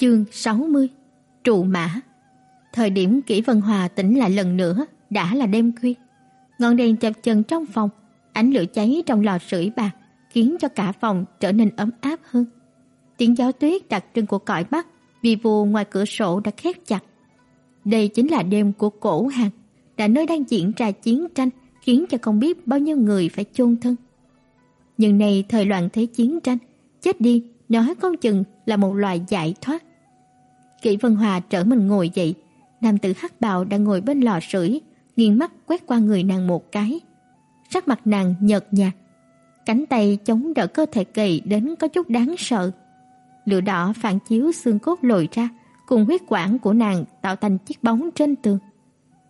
Chương 60 Trụ mã Thời điểm Kỷ Vân Hòa tỉnh lại lần nữa đã là đêm khuya. Ngọn đèn chập chờn trong phòng, ánh lửa cháy trong lò sưởi bạc khiến cho cả phòng trở nên ấm áp hơn. Tiếng gió tuyết đặc trưng của cõi Bắc vì vù ngoài cửa sổ đã khép chặt. Đây chính là đêm của cổ hàng, là nơi đang diễn ra chiến tranh khiến cho không biết bao nhiêu người phải chôn thân. Nhưng này thời loạn thế chiến tranh, chết đi nói không chừng là một loại giải thoát. Kỷ Vân Hòa trở mình ngồi dậy, nam tử hắc bào đang ngồi bên lò sưởi, nghiêng mắt quét qua người nàng một cái. Sắc mặt nàng nhợt nhạt, cánh tay chống đỡ cơ thể gầy đến có chút đáng sợ. Lửa đỏ phản chiếu xương cốt lồi ra, cùng huyết quản của nàng tạo thành chiếc bóng trên tường,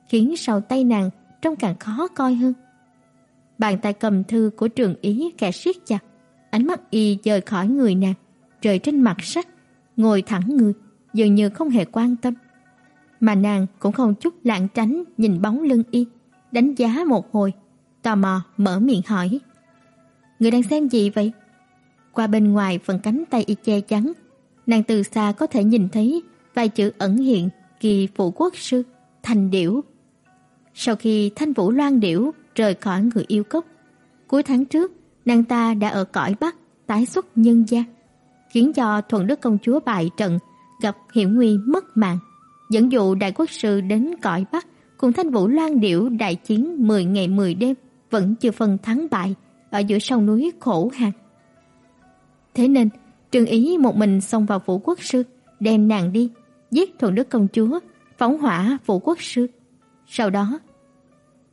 khiến sau tay nàng trông càng khó coi hơn. Bàn tay cầm thư của trường ý kẻ siết chặt, ánh mắt y rời khỏi người nàng, rời trên mặt sách, ngồi thẳng người, dường như không hề quan tâm. Mà nàng cũng không chút lảng tránh nhìn bóng lưng y, đánh giá một hồi, tò mò mở miệng hỏi. Người đang xem gì vậy? Qua bên ngoài phần cánh tay y che chắn, nàng từ xa có thể nhìn thấy vài chữ ẩn hiện kỳ phụ quốc sư, thành điểu. Sau khi thanh vũ loan điểu rời khỏi người yêu cốc, cuối tháng trước, nàng ta đã ở cõi Bắc tái xuất nhân gian, khiến cho thuận đức công chúa bại trận gặp hiểm nguy mất mạng, dẫn dụ đại quốc sư đến cõi Bắc cùng Thanh Vũ Loan Điểu đại chiến 10 ngày 10 đêm, vẫn chưa phân thắng bại ở giữa sông núi khổ hạn. Thế nên, Trương Ý một mình xông vào phủ quốc sư, đem nàng đi, giết thuận đức công chúa, phóng hỏa phủ quốc sư. Sau đó,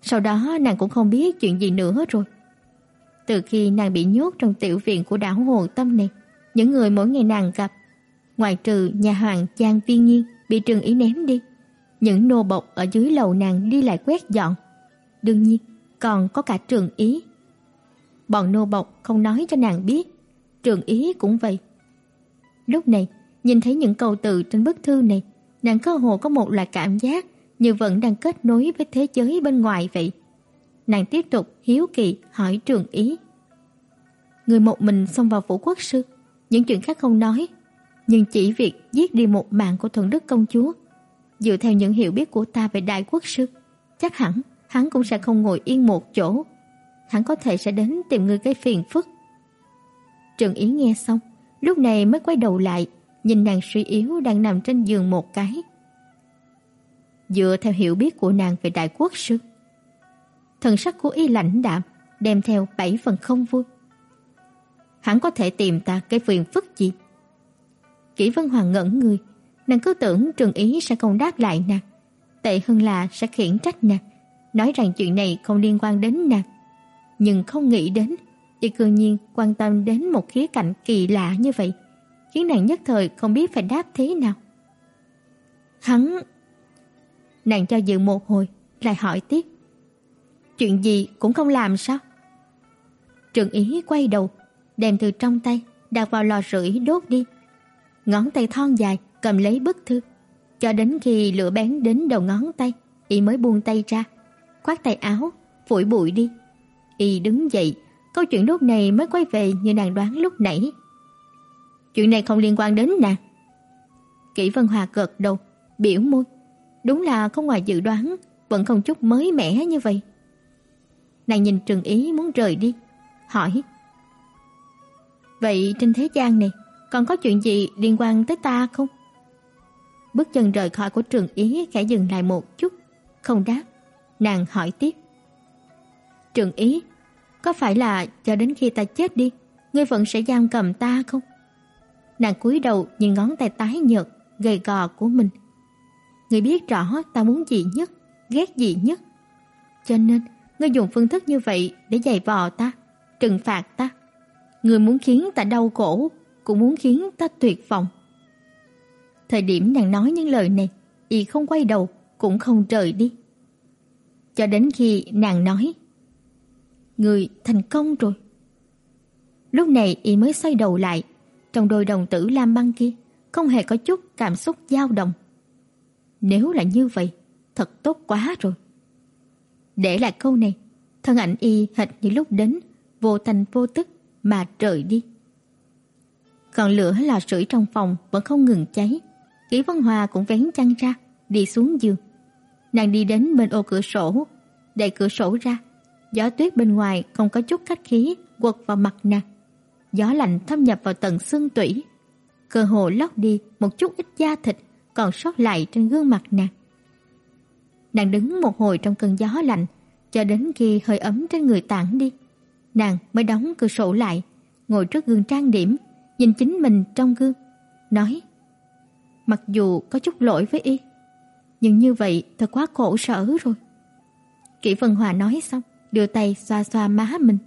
sau đó nàng cũng không biết chuyện gì nữa rồi. Từ khi nàng bị nhốt trong tiểu viện của đảo Hồ Tâm này, những người mỗi ngày nàng gặp ngoại trừ nhà hoàng Trang Viên Nhiên bị Trừng Ý ném đi, những nô bộc ở dưới lầu nàng đi lại quét dọn. Đương nhiên, còn có cả Trường Ý. Bọn nô bộc không nói cho nàng biết, Trường Ý cũng vậy. Lúc này, nhìn thấy những câu từ trên bức thư này, nàng cơ hồ có một loại cảm giác như vẫn đang kết nối với thế giới bên ngoài vậy. Nàng tiếp tục hiếu kỳ hỏi Trường Ý. Người một mình xông vào phủ quốc sư, những chuyện khác không nói, nhưng chỉ việc giết đi một mạng của thuận đức công chúa, dựa theo những hiểu biết của ta về đại quốc sư, chắc hẳn hắn cũng sẽ không ngồi yên một chỗ. Hắn có thể sẽ đến tìm người gây phiền phức. Trừng Ý nghe xong, lúc này mới quay đầu lại, nhìn nàng suy yếu đang nằm trên giường một cái. Dựa theo hiểu biết của nàng về đại quốc sư, thần sắc của y lãnh đạm, đem theo bảy phần không vui. Hắn có thể tìm ta cái phiền phức gì? Kỷ Vân Hoàng ngẩn người, nàng cứ tưởng Trường Ý sẽ không đáp lại nàng. Tệ hơn là sẽ khiển trách nàng, nói rằng chuyện này không liên quan đến nàng. Nhưng không nghĩ đến, y cư nhiên quan tâm đến một khía cạnh kỳ lạ như vậy, khiến nàng nhất thời không biết phải đáp thế nào. Hắn... Nàng cho dự một hồi, lại hỏi tiếp. Chuyện gì cũng không làm sao? Trường Ý quay đầu, đem từ trong tay đặt vào lò rưởi đốt đi ngón tay thon dài cầm lấy bức thư, cho đến khi lửa bén đến đầu ngón tay, y mới buông tay ra, khoác tay áo, phủi bụi đi. Y đứng dậy, câu chuyện lúc này mới quay về như nàng đoán lúc nãy. Chuyện này không liên quan đến nàng. Kỷ Vân Hòa gật đầu, biểu môi. Đúng là không ngoài dự đoán, vẫn không chút mới mẻ như vậy. Nàng nhìn Trừng Ý muốn rời đi, hỏi: "Vậy trên thế gian này, còn có chuyện gì liên quan tới ta không? Bước chân rời khỏi của trường ý khẽ dừng lại một chút, không đáp. Nàng hỏi tiếp. Trường ý, có phải là cho đến khi ta chết đi, ngươi vẫn sẽ giam cầm ta không? Nàng cúi đầu nhìn ngón tay tái nhợt, gầy gò của mình. Ngươi biết rõ ta muốn gì nhất, ghét gì nhất. Cho nên, ngươi dùng phương thức như vậy để dày vò ta, trừng phạt ta. Ngươi muốn khiến ta đau khổ, cũng muốn khiến ta tuyệt vọng. Thời điểm nàng nói những lời này, y không quay đầu, cũng không rời đi. Cho đến khi nàng nói, Người thành công rồi. Lúc này y mới xoay đầu lại, trong đôi đồng tử lam băng kia không hề có chút cảm xúc dao động. Nếu là như vậy, thật tốt quá rồi. Để lại câu này, thân ảnh y hệt như lúc đến, vô thành vô tức mà rời đi. Còn lửa lò sưởi trong phòng vẫn không ngừng cháy. Kỷ Vân Hòa cũng vén chăn ra, đi xuống giường. Nàng đi đến bên ô cửa sổ, đẩy cửa sổ ra. Gió tuyết bên ngoài không có chút khách khí quật vào mặt nàng. Gió lạnh thâm nhập vào tận xương tủy, cơ hồ lóc đi một chút ít da thịt còn sót lại trên gương mặt nàng. Nàng đứng một hồi trong cơn gió lạnh, cho đến khi hơi ấm trên người tản đi, nàng mới đóng cửa sổ lại, ngồi trước gương trang điểm, nhìn chính mình trong gương, nói: "Mặc dù có chút lỗi với y, nhưng như vậy thật quá khổ sở rồi." Kỷ Vân Hòa nói xong, đưa tay xoa xoa má mình,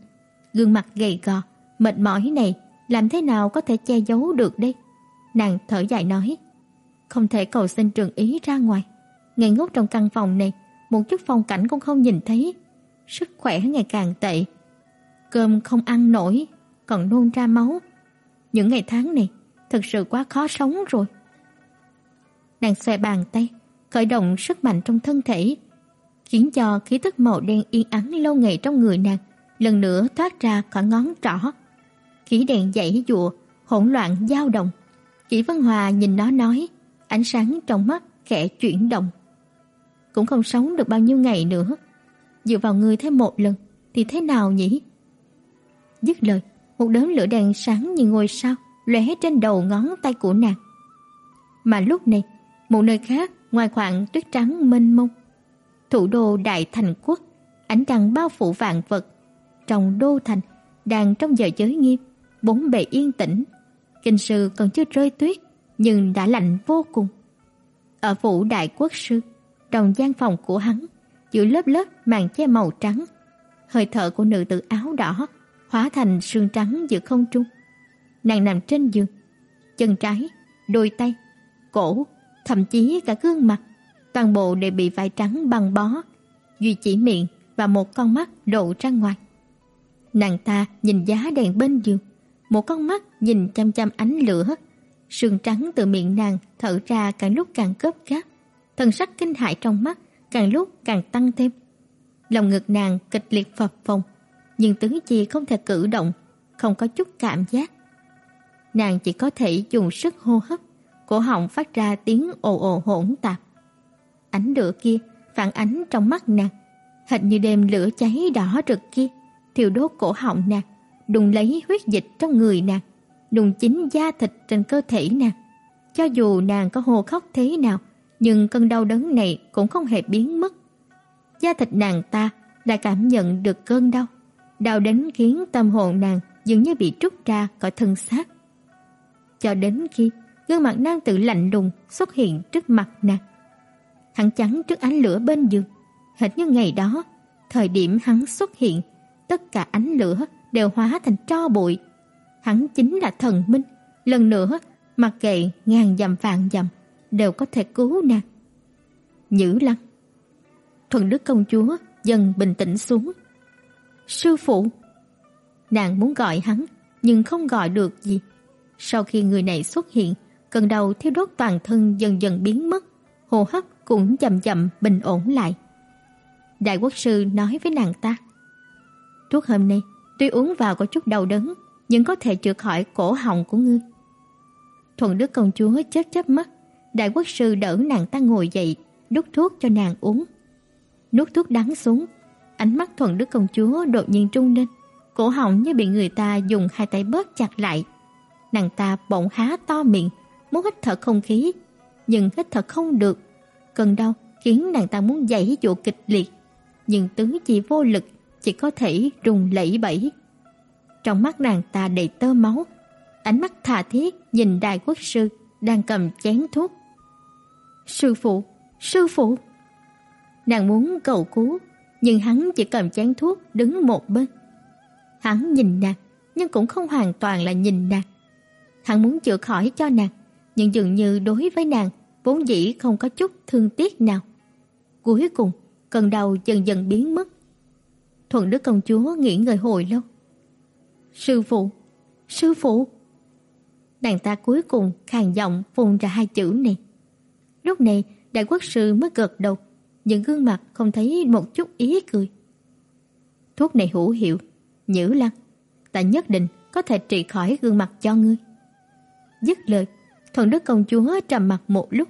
gương mặt gầy gò, mệt mỏi này làm thế nào có thể che giấu được đây? Nàng thở dài nói, không thể cầu xin trường ý ra ngoài. ngây ngốc trong căn phòng này, một chút phong cảnh cũng không nhìn thấy. Sức khỏe ngày càng tệ. Cơm không ăn nổi, còn nôn ra máu. Những ngày tháng này thật sự quá khó sống rồi. Nàng xoay bàn tay, khởi động sức mạnh trong thân thể, khiến cho khí tức màu đen yên ắng lâu ngày trong người nàng lần nữa thoát ra khỏi ngón trỏ. Khí đèn dãy dụa, hỗn loạn dao động. Kỷ Văn Hòa nhìn nó nói, ánh sáng trong mắt khẽ chuyển động. Cũng không sống được bao nhiêu ngày nữa. Dựa vào người thêm một lần thì thế nào nhỉ? Dứt lời, một đốm lửa đèn sáng như ngôi sao lóe trên đầu ngón tay của nàng. Mà lúc này, một nơi khác ngoài khoảng tuyết trắng mênh mông, thủ đô đại thành quốc, ánh trăng bao phủ vạn vật. Trong đô thành, đang trong giờ giới nghiêm, bốn bề yên tĩnh, kinh sư còn chưa rơi tuyết, nhưng đã lạnh vô cùng. Ở phủ đại quốc sư, trong gian phòng của hắn, giữa lớp lớp màn che màu trắng, hơi thở của nữ tử áo đỏ hóa thành sương trắng giữa không trung. Nàng nằm trên giường, chân trái, đôi tay, cổ, thậm chí cả gương mặt, toàn bộ đều bị vải trắng băng bó, duy chỉ miệng và một con mắt lộ ra ngoài. Nàng ta nhìn giá đèn bên giường, một con mắt nhìn chăm chăm ánh lửa, sương trắng từ miệng nàng thở ra càng lúc càng gấp gáp, thần sắc kinh hãi trong mắt càng lúc càng tăng thêm. Lòng ngực nàng kịch liệt phập phồng, nhưng tứ chi không thể cử động, không có chút cảm giác. Nàng chỉ có thể dùng sức hô hấp, cổ họng phát ra tiếng ồ ồ hỗn tạp. Ánh lửa kia phản ánh trong mắt nàng, hệt như đêm lửa cháy đỏ rực kia, thiêu đốt cổ họng nàng, đùng lấy huyết dịch trong người nàng, đùng chính da thịt trên cơ thể nàng. Cho dù nàng có hô khóc thế nào, nhưng cơn đau đớn này cũng không hề biến mất. Da thịt nàng ta đã cảm nhận được cơn đau, đau đến khiến tâm hồn nàng dường như bị trút ra khỏi thân xác. Cho đến khi gương mặt nam tử lạnh lùng xuất hiện trước mặt nàng. Hắn chắn trước ánh lửa bên giường, hệt như ngày đó, thời điểm hắn xuất hiện, tất cả ánh lửa đều hóa thành tro bụi. Hắn chính là thần minh, lần nữa mặc kệ ngàn dặm vạn dặm đều có thể cứu nàng. Nhữ Lăng. Thuần Đức công chúa dần bình tĩnh xuống. Sư phụ. Nàng muốn gọi hắn nhưng không gọi được gì. Sau khi người này xuất hiện, cơn đau thiêu đốt toàn thân dần dần biến mất, hô hấp cũng chậm chậm bình ổn lại. Đại quốc sư nói với nàng ta: "Thuốc hôm nay tuy uống vào có chút đau đớn, nhưng có thể chữa khỏi cổ họng của ngươi." Thuần Đức công chúa chớp chớp mắt, đại quốc sư đỡ nàng ta ngồi dậy, đút thuốc cho nàng uống. Nuốt thuốc đắng xuống, ánh mắt Thuần Đức công chúa đột nhiên trung lên, cổ họng như bị người ta dùng hai tay bóp chặt lại. Nàng ta bỗng há to miệng, muốn hít thở không khí, nhưng hít thở không được. Cơn đau khiến nàng ta muốn giãy giụa kịch liệt, nhưng tứ chi vô lực, chỉ có thể run lẩy bẩy. Trong mắt nàng ta đầy tơ máu, ánh mắt tha thiết nhìn đại quốc sư đang cầm chén thuốc. "Sư phụ, sư phụ!" Nàng muốn cầu cứu, nhưng hắn chỉ cầm chén thuốc đứng một bên. Hắn nhìn nàng, nhưng cũng không hoàn toàn là nhìn nàng. Hắn muốn chữa khỏi cho nàng, nhưng dường như đối với nàng vốn dĩ không có chút thương tiếc nào. Cuối cùng, cơn đau dần dần biến mất. Thuận Đức công chúa nghĩ ngợi hồi lâu. "Sư phụ, sư phụ." Nàng ta cuối cùng khàn giọng phun ra hai chữ này. Lúc này, đại quốc sư mới gật đầu, nhưng gương mặt không thấy một chút ý cười. Thuốc này hữu hiệu, Nhữ Lăng, ta nhất định có thể trị khỏi gương mặt cho ngươi. Dứt lời, thần Đức công chúa trầm mặt một lúc.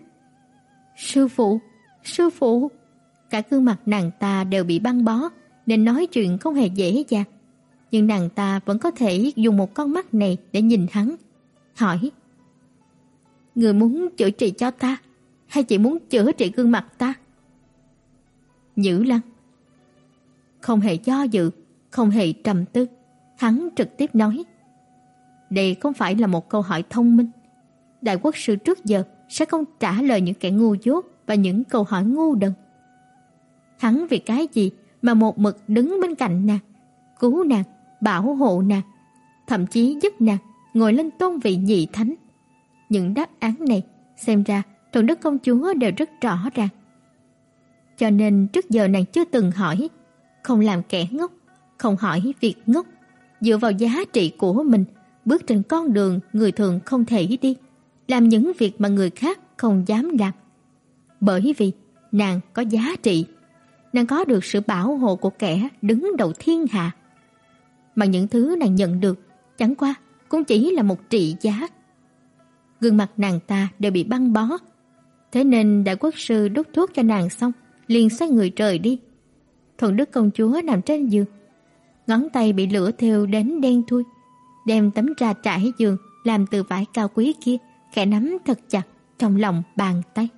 "Sư phụ, sư phụ!" Cả gương mặt nàng ta đều bị băng bó, nên nói chuyện không hề dễ dàng. Nhưng nàng ta vẫn có thể dùng một con mắt này để nhìn hắn, hỏi: "Người muốn chữa trị cho ta hay chỉ muốn chữa trị gương mặt ta?" Nhữ Lăng không hề do dự, không hề trầm tư, hắn trực tiếp nói: "Đây không phải là một câu hỏi thông minh. Đại quốc sư trước giờ sẽ không trả lời những kẻ ngu dốt và những câu hỏi ngu đần. Hắn vì cái gì mà một mực đứng bên cạnh nàng, cứu nàng, bảo hộ nàng, thậm chí giúp nàng ngồi lên tôn vị nhị thánh. Những đáp án này xem ra Thuận Đức công chúa đều rất rõ ràng. Cho nên trước giờ nàng chưa từng hỏi, không làm kẻ ngốc, không hỏi việc ngốc, dựa vào giá trị của mình, bước trên con đường người thường không thể đi, làm những việc mà người khác không dám làm. Bởi vì nàng có giá trị, nàng có được sự bảo hộ của kẻ đứng đầu thiên hạ. Mà những thứ nàng nhận được chẳng qua cũng chỉ là một trị giá. Gương mặt nàng ta đều bị băng bó, thế nên đại quốc sư đốt thuốc cho nàng xong, liền xoay người rời đi. Thuận Đức công chúa nằm trên giường, ngón tay bị lửa thiêu đến đen thui, đem tấm trà trải giường làm từ vải cao quý kia khẽ nắm thật chặt trong lòng bàn tay.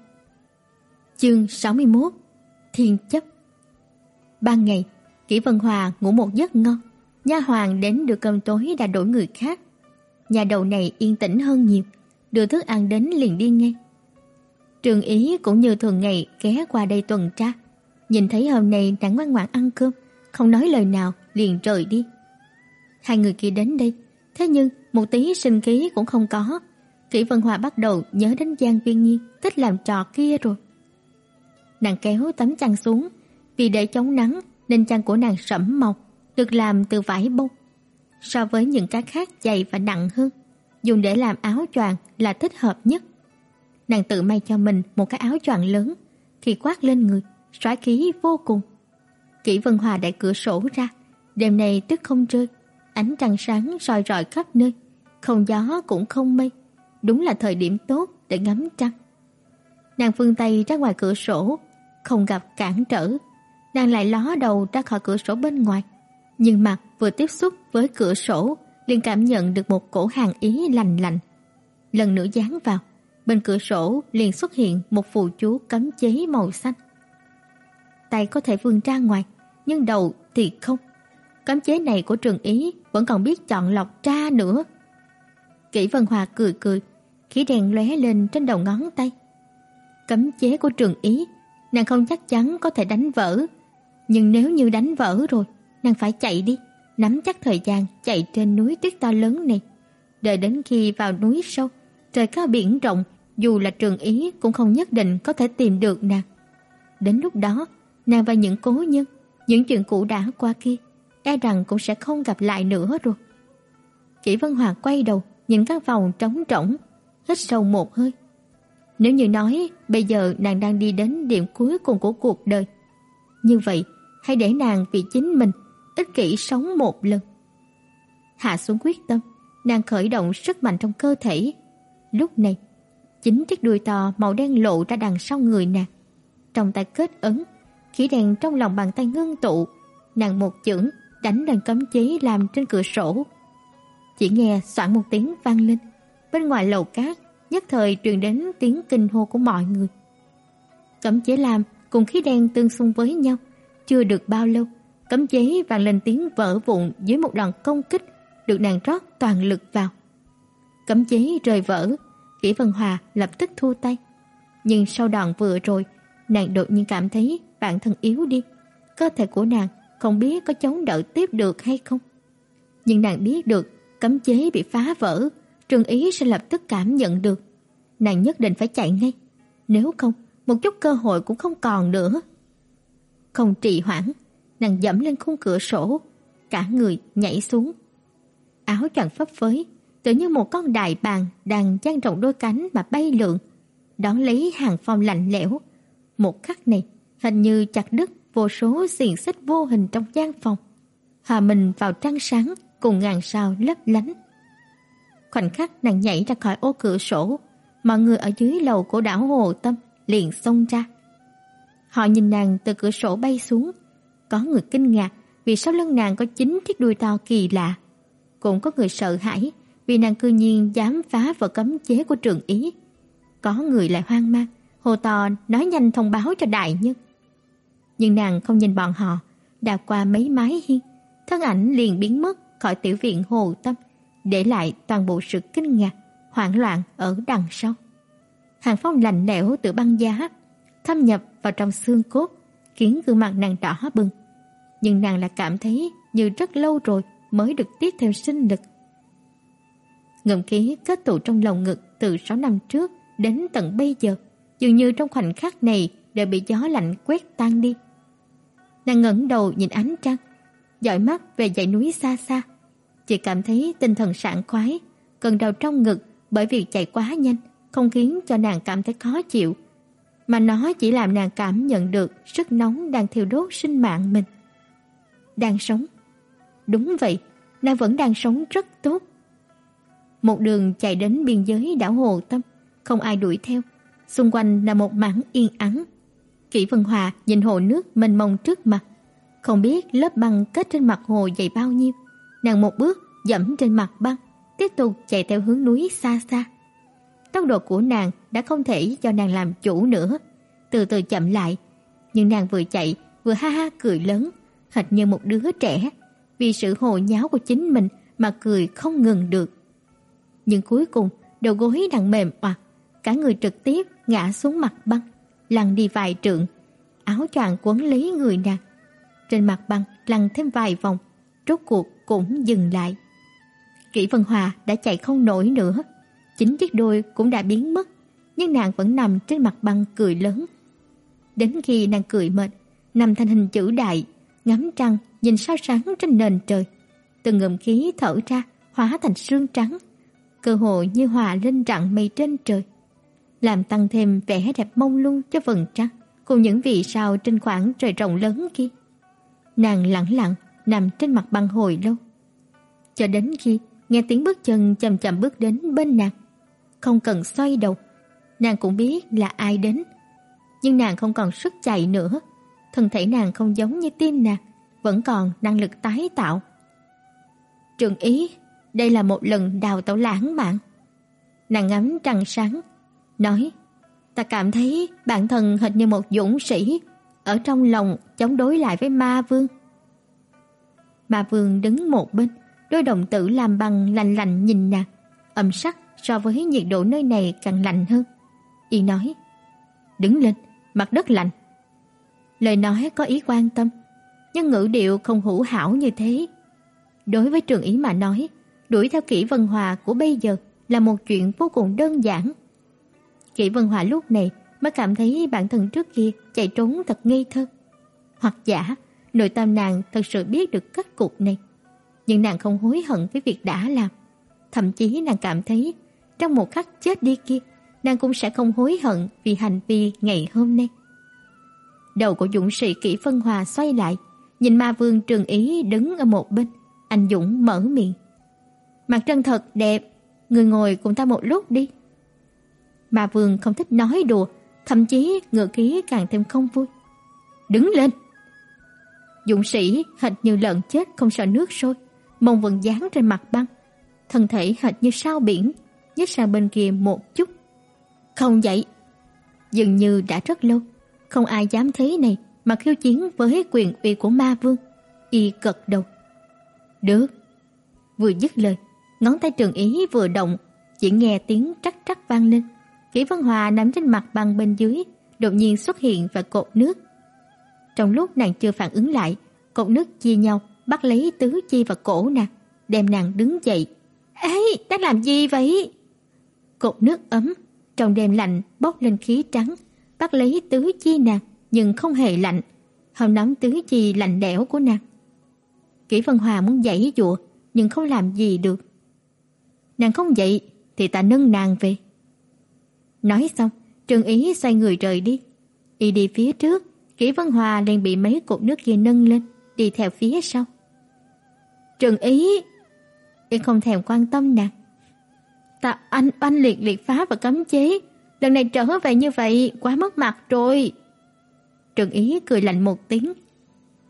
Chương 61: Thiên chấp. Ban ngày, Kỷ Vân Hòa ngủ một giấc ngon, nha hoàn đến được cơm tối đã đổi người khác. Nhà đầu này yên tĩnh hơn nhiều, đưa thức ăn đến liền đi ngay. Trường Ý cũng như thường ngày ghé qua đây tuần tra, nhìn thấy hôm nay nàng ngoan ngoãn ăn cơm, không nói lời nào liền rời đi. Hai người kia đến đây, thế nhưng một tí sinh khí cũng không có. Kỷ Vân Hòa bắt đầu nhớ đến Giang Viên Nhiên thích làm trò kia rồi. Nàng kéo tấm chăn xuống, vì để chống nắng nên chăn của nàng sẫm màu, được làm từ vải bông. So với những cái khác dày và nặng hơn, dùng để làm áo choàng là thích hợp nhất. Nàng tự may cho mình một cái áo choàng lớn, khi khoác lên người, xoáy khí vô cùng. Kỷ Vân Hòa đẩy cửa sổ ra, đêm nay tuyết không rơi, ánh trăng sáng soi rọi khắp nơi, không gió cũng không mây, đúng là thời điểm tốt để ngắm trăng. Nàng phương tay ra ngoài cửa sổ, không gặp cản trở, nàng lại ló đầu ra khỏi cửa sổ bên ngoài, nhưng mặt vừa tiếp xúc với cửa sổ, liền cảm nhận được một cổ hàng ý lạnh lạnh. Lần nữa dán vào, bên cửa sổ liền xuất hiện một phù chú cấm chế màu xanh. Tay có thể vươn ra ngoài, nhưng đầu thì không. Cấm chế này của Trường Ý vẫn còn biết chọn lọc tra nữa. Kỷ Vân Hòa cười cười, khí đèn lóe lên trên đầu ngón tay. Cấm chế của Trường Ý, nàng không chắc chắn có thể đánh vỡ, nhưng nếu như đánh vỡ rồi, nàng phải chạy đi, nắm chắc thời gian chạy trên núi tuyết to lớn này, đợi đến khi vào núi sâu, trời cao biển rộng, dù là Trường Ý cũng không nhất định có thể tìm được nàng. Đến lúc đó, nàng và những cố nhân, những chuyện cũ đã qua kia, e rằng cũng sẽ không gặp lại nữa rồi. Kỷ Vân Hòa quay đầu, nhìn căn phòng trống rỗng, hít sâu một hơi. Nếu như nói bây giờ nàng đang đi đến điểm cuối cùng của cuộc đời, như vậy hãy để nàng vì chính mình ích kỷ sống một lần. Hạ xuống quyết tâm, nàng khởi động sức mạnh trong cơ thể. Lúc này, chính chiếc đuôi to màu đen lộ ra đằng sau người nàng. Trong tay kết ấn, khí đèn trong lòng bàn tay ngưng tụ, nàng một chưởng đánh lên cấm chế làm trên cửa sổ. Chỉ nghe xoảng một tiếng vang lên, bên ngoài lầu cát nhất thời truyền đến tiếng kinh hô của mọi người. Cấm chế làm cùng khí đen tương xung với nhau, chưa được bao lâu, cấm chế vang lên tiếng vỡ vụn dưới một đòn công kích được nàng rót toàn lực vào. Cấm chế rời vỡ, Kỷ Vân Hòa lập tức thu tay. Nhưng sau đoạn vừa rồi, nàng đột nhiên cảm thấy bản thân yếu đi, cơ thể của nàng không biết có chống đỡ tiếp được hay không. Nhưng nàng biết được cấm chế bị phá vỡ, Trương Ý sẽ lập tức cảm nhận được. Nàng nhất định phải chạy ngay, nếu không, một chút cơ hội cũng không còn nữa. Không trì hoãn, nàng dẫm lên khung cửa sổ, cả người nhảy xuống. Áo choàng phấp phới, tự như một con đại bàng đang dang rộng đôi cánh mà bay lượn, đón lấy hàng phong lạnh lẽo. Một khắc này, hình như chặt đứt vô số xiềng xích vô hình trong gian phòng. Hòa mình vào trăng sáng cùng ngàn sao lấp lánh. khoảnh khắc nàng nhảy ra khỏi ô cửa sổ, mọi người ở dưới lầu của đảo Hồ Tâm liền xông ra. Họ nhìn nàng từ cửa sổ bay xuống, có người kinh ngạc vì sau lưng nàng có chín chiếc đuôi to kỳ lạ, cũng có người sợ hãi vì nàng cư nhiên dám phá vỡ cấm chế của trường ý. Có người lại hoang mang, hồ to nói nhanh thông báo cho đại nhân. Nhưng nàng không nhìn bọn họ, đạp qua mấy mái hiên, thân ảnh liền biến mất khỏi tiểu viện Hồ Tâm, để lại toàn bộ sự kinh ngạc, hoảng loạn ở đằng sau. Hàng phong lạnh lẽo từ băng giá thâm nhập vào trong xương cốt, khiến gương mặt nàng đỏ bừng. Nhưng nàng lại cảm thấy như rất lâu rồi mới được tiếp theo sinh lực. Ngậm khí kết tụ trong lồng ngực từ 6 năm trước đến tận bây giờ, dường như trong khoảnh khắc này đã bị gió lạnh quét tan đi. Nàng ngẩng đầu nhìn ánh trăng, dõi mắt về dãy núi xa xa, chỉ cảm thấy tinh thần sảng khoái, cơn đau trong ngực bởi vì chạy quá nhanh không khiến cho nàng cảm thấy khó chịu, mà nó chỉ làm nàng cảm nhận được sức nóng đang thiêu đốt sinh mạng mình. Đang sống. Đúng vậy, nàng vẫn đang sống rất tốt. Một đường chạy đến biên giới đảo Hồ Tâm, không ai đuổi theo, xung quanh là một mảng yên ắng. Kỷ Vân Hòa nhìn hồ nước mênh mông trước mặt, không biết lớp băng kết trên mặt hồ dày bao nhiêu. Nàng một bước dẫm trên mặt băng, tiếp tục chạy theo hướng núi xa xa. Tốc độ của nàng đã không thể cho nàng làm chủ nữa, từ từ chậm lại, nhưng nàng vừa chạy vừa ha ha cười lớn, hệt như một đứa trẻ, vì sự hồ nháo của chính mình mà cười không ngừng được. Nhưng cuối cùng, đầu gối nàng mềm oặt, cả người trực tiếp ngã xuống mặt băng, lăn đi vài trượng, áo choàng quấn lấy người nàng. Trên mặt băng lăn thêm vài vòng, rốt cuộc cũng dừng lại. Kỷ Vân Hòa đã chạy không nổi nữa, chính chiếc đôi cũng đã biến mất, nhưng nàng vẫn nằm trên mặt băng cười lớn. Đến khi nàng cười mệt, nằm thành hình chữ đại, ngắm trăng, nhìn sao sáng trên nền trời, từng ngụm khí thở ra hóa thành sương trắng, cơ hội như hòa lên rặng mây trên trời, làm tăng thêm vẻ đẹp mông lung cho vầng trăng cùng những vì sao trên khoảng trời rộng lớn kia. Nàng lặng lặng nằm trên mặt băng hồi lâu, cho đến khi nghe tiếng bước chân chậm chậm bước đến bên nàng. Không cần xoay đầu, nàng cũng biết là ai đến. Nhưng nàng không còn sức chạy nữa, thân thể nàng không giống như tim nàng, vẫn còn năng lực tái tạo. Trường ý, đây là một lần đào tẩu lãng mạn. Nàng ngắm trăng sáng, nói: "Ta cảm thấy bản thân hệt như một dũng sĩ ở trong lòng chống đối lại với ma vương." Ma vương đứng một bên, đôi đồng tử làm bằng lạnh lạnh nhìn nàng, âm sắc so với nhiệt độ nơi này càng lạnh hơn. Y nói: "Đứng lên, mặt đất lạnh." Lời nói có ý quan tâm, nhưng ngữ điệu không hữu hảo như thế. Đối với Trường Ý mà nói, đuổi theo Kỷ Vân Hòa của bây giờ là một chuyện vô cùng đơn giản. Kỷ Vân Hòa lúc này mới cảm thấy bản thân trước kia chạy trốn thật ngây thơ. Hoặc giả, nội tâm nàng thật sự biết được kết cục này, nhưng nàng không hối hận với việc đã làm. Thậm chí nàng cảm thấy trong một khắc chết đi kia, nàng cũng sẽ không hối hận vì hành vi ngày hôm nay. Đầu của dũng sĩ Kỷ Vân Hòa xoay lại, nhìn Ma Vương Trường Ý đứng ở một bên, anh Dũng mở miệng. Mặt trăng thật đẹp, người ngồi cùng ta một lúc đi. Ma Vương không thích nói đùa, thậm chí ngựa khí càng thêm không vui. Đứng lên. Dũng sĩ hệt như lợn chết không sợ nước sôi, mông vẫn dán trên mặt băng, thân thể hệt như sao biển, nhích sang bên kia một chút. Không dậy. Dường như đã rất lâu, không ai dám thế này mà khiêu chiến với quyền uy của ma vương. Y gật đầu. Được. Vừa dứt lời, ngón tay trường ý vừa động, chỉ nghe tiếng trắc trắc vang lên. Kỷ Vân Hòa nằm trên mặt băng bên dưới, đột nhiên xuất hiện và cột nước. Trong lúc nàng chưa phản ứng lại, cột nước chia nhau, bắt lấy tứ chi và cổ nàng, đem nàng đứng dậy. "Ê, đang làm gì vậy?" Cột nước ấm, trong đêm lạnh bốc lên khí trắng, bắt lấy tứ chi nàng nhưng không hề lạnh, hầm nắm tứ chi lạnh lẽo của nàng. Kỷ Vân Hòa muốn giãy giụa nhưng không làm gì được. Nàng không dậy thì ta nâng nàng về. Nói xong, Trương Ý xoay người rời đi. Y đi phía trước, Kỷ Vân Hòa liền bị mấy cột nước kia nâng lên, đi theo phía sau. Trương Ý, Y không thèm quan tâm nàng. ta anh anh liệt liệt phá và cấm chế, lần này trở về như vậy quá mất mặt rồi. Trừng Ý cười lạnh một tiếng.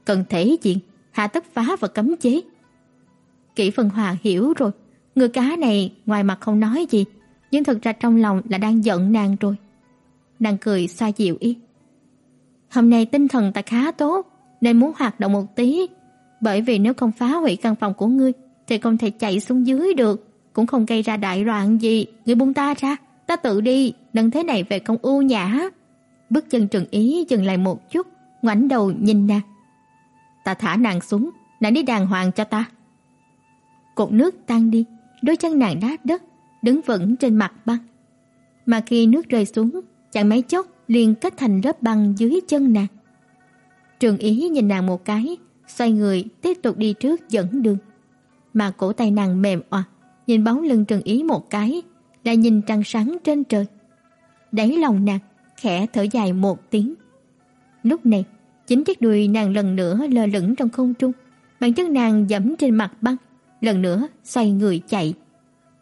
Cần thể diện, hạ tất phá và cấm chế. Kỷ Vân Hòa hiểu rồi, người cá này ngoài mặt không nói gì, nhưng thực ra trong lòng là đang giận nàng rồi. Nàng cười xoa dịu y. Hôm nay tinh thần ta khá tốt, nên muốn hoạt động một tí, bởi vì nếu không phá hủy căn phòng của ngươi thì không thể chạy xuống dưới được, cũng không gây ra đại loạn gì, ngươi buông ta ra, ta tự đi, đừng thế này về công ưu nhã. Bước chân Trừng Ý dừng lại một chút, ngoảnh đầu nhìn nàng. Ta thả nàng xuống, nàng đi đàng hoàng cho ta. Cột nước tan đi, đôi chân nàng đá đất, đứng vững trên mặt băng. Mà khi nước rơi xuống, chẳng mấy chốc liền kết thành lớp băng dưới chân nàng. Trường Ý nhìn nàng một cái, xoay người tiếp tục đi trước dẫn đường. Mà cổ tay nàng mềm oặt, nhìn bóng lưng Trường Ý một cái, lại nhìn trăng sáng trên trời. Đáy lòng nàng khẽ thở dài một tiếng. Lúc này, chính chiếc đùi nàng lần nữa lơ lửng trong không trung, bàn chân nàng dẫm trên mặt băng, lần nữa xoay người chạy.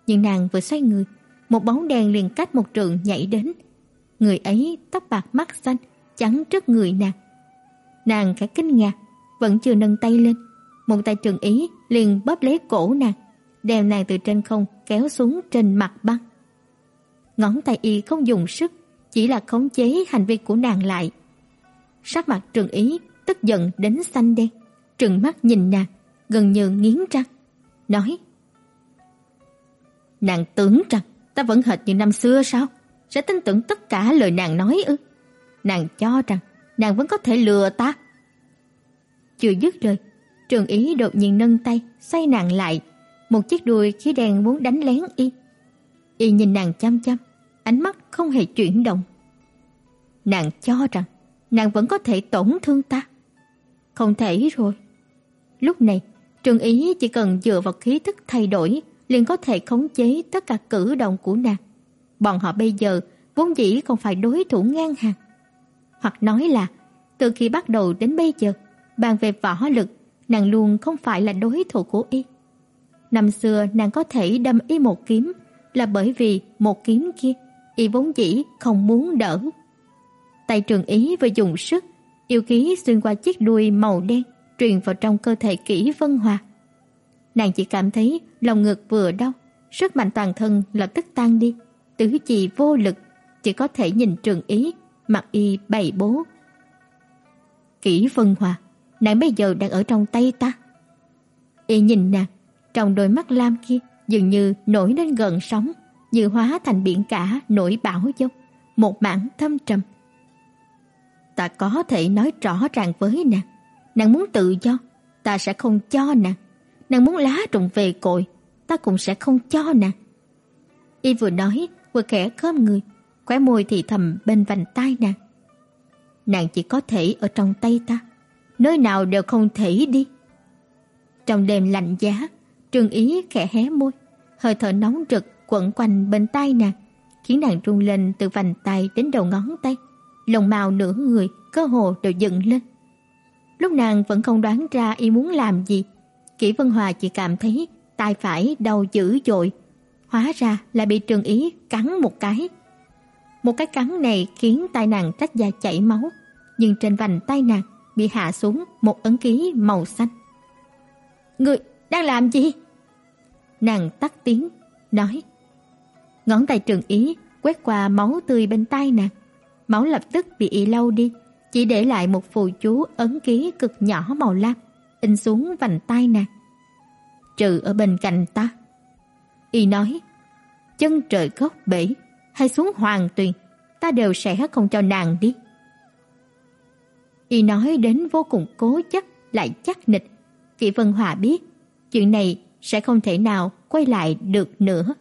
Nhưng nàng vừa xoay người, một bóng đen liền cách một trượng nhảy đến. Người ấy tóc bạc mắt xanh, chắn trước người nàng. Nàng khẽ kinh ngạc, vẫn chưa nâng tay lên, một tay trường ý liền bóp lấy cổ nàng, đem nàng từ trên không kéo xuống trên mặt băng. Ngón tay y không dùng sức, chỉ là khống chế hành vi của nàng lại. Sắc mặt Trường Ý tức giận đến xanh đen, trừng mắt nhìn nàng, gần như nghiến răng, nói: "Nàng tưởng rằng ta vẫn hệt như năm xưa sao? Sẽ tin tưởng tất cả lời nàng nói ư? Nàng cho rằng nàng vẫn có thể lừa ta?" Chưa dứt lời, Trường Ý đột nhiên nâng tay, xoay nàng lại, một chiếc đuôi khí đen muốn đánh lén y. Y nhìn nàng chăm chăm, ánh mắt không hề chuyển động. Nàng cho rằng nàng vẫn có thể tổn thương ta. Không thể rồi. Lúc này, Trường Ý chỉ cần dựa vào khí thức thay đổi liền có thể khống chế tất cả cử động của nàng. Bọn họ bây giờ vốn dĩ không phải đối thủ ngang hàng. Hoặc nói là từ khi bắt đầu đến bây giờ, bàn về võ lực, nàng luôn không phải là đối thủ của y. Năm xưa nàng có thể đâm y một kiếm là bởi vì một kiếm kia y vốn dĩ không muốn đỡ. Tay Trường Ý vừa dùng sức, yêu khí xuyên qua chiếc đuôi màu đen truyền vào trong cơ thể Kỷ Vân Hòa. Nàng chỉ cảm thấy lòng ngực vừa đau, sức mạnh toàn thân lập tức tan đi, tứ chi vô lực, chỉ có thể nhìn Trường Ý, mặc y bày bố. Kỷ Vân Hòa, nàng bây giờ đang ở trong tay ta. Y nhìn nàng, trong đôi mắt lam kia dường như nổi lên gần sóng, như hóa thành biển cả nổi bão dông, một mảng thâm trầm. Ta có thể nói rõ ràng với nàng, nàng muốn tự do, ta sẽ không cho nàng. Nàng muốn lá trùng về cội, ta cũng sẽ không cho nàng. Y vừa nói, vừa khẽ khom người, khóe môi thì thầm bên vành tai nàng. Nàng chỉ có thể ở trong tay ta, nơi nào đều không thể đi. Trong đêm lạnh giá, Trương Ý khẽ hé môi, hơi thở nóng rực quẩn quanh bên tai nàng, khiến nàng run lên từ vành tay đến đầu ngón tay. Lồng màu nửa người cơ hồ đều dựng lên. Lúc nàng vẫn không đoán ra y muốn làm gì, Kỷ Vân Hòa chỉ cảm thấy tay phải đau dữ dội, hóa ra là bị Trường Ý cắn một cái. Một cái cắn này khiến tay nàng rách da chảy máu, nhưng trên vành tay nàng bị hạ xuống một ấn ký màu xanh. "Ngươi đang làm gì?" Nàng tắt tiếng, nói. Ngón tay Trường Ý quét qua máu tươi bên tay nàng. Máu lập tức bị y lau đi, chỉ để lại một phù chú ấn ký cực nhỏ màu lam in xuống vành tay nàng. Trừ ở bên cạnh ta. Y nói, chân trời gốc bể hay xuống hoàng tuyền, ta đều sẽ không cho nàng đi. Y nói đến vô cùng cố chấp lại chắc nịch. Kỷ Vân Hòa biết, chuyện này sẽ không thể nào quay lại được nữa.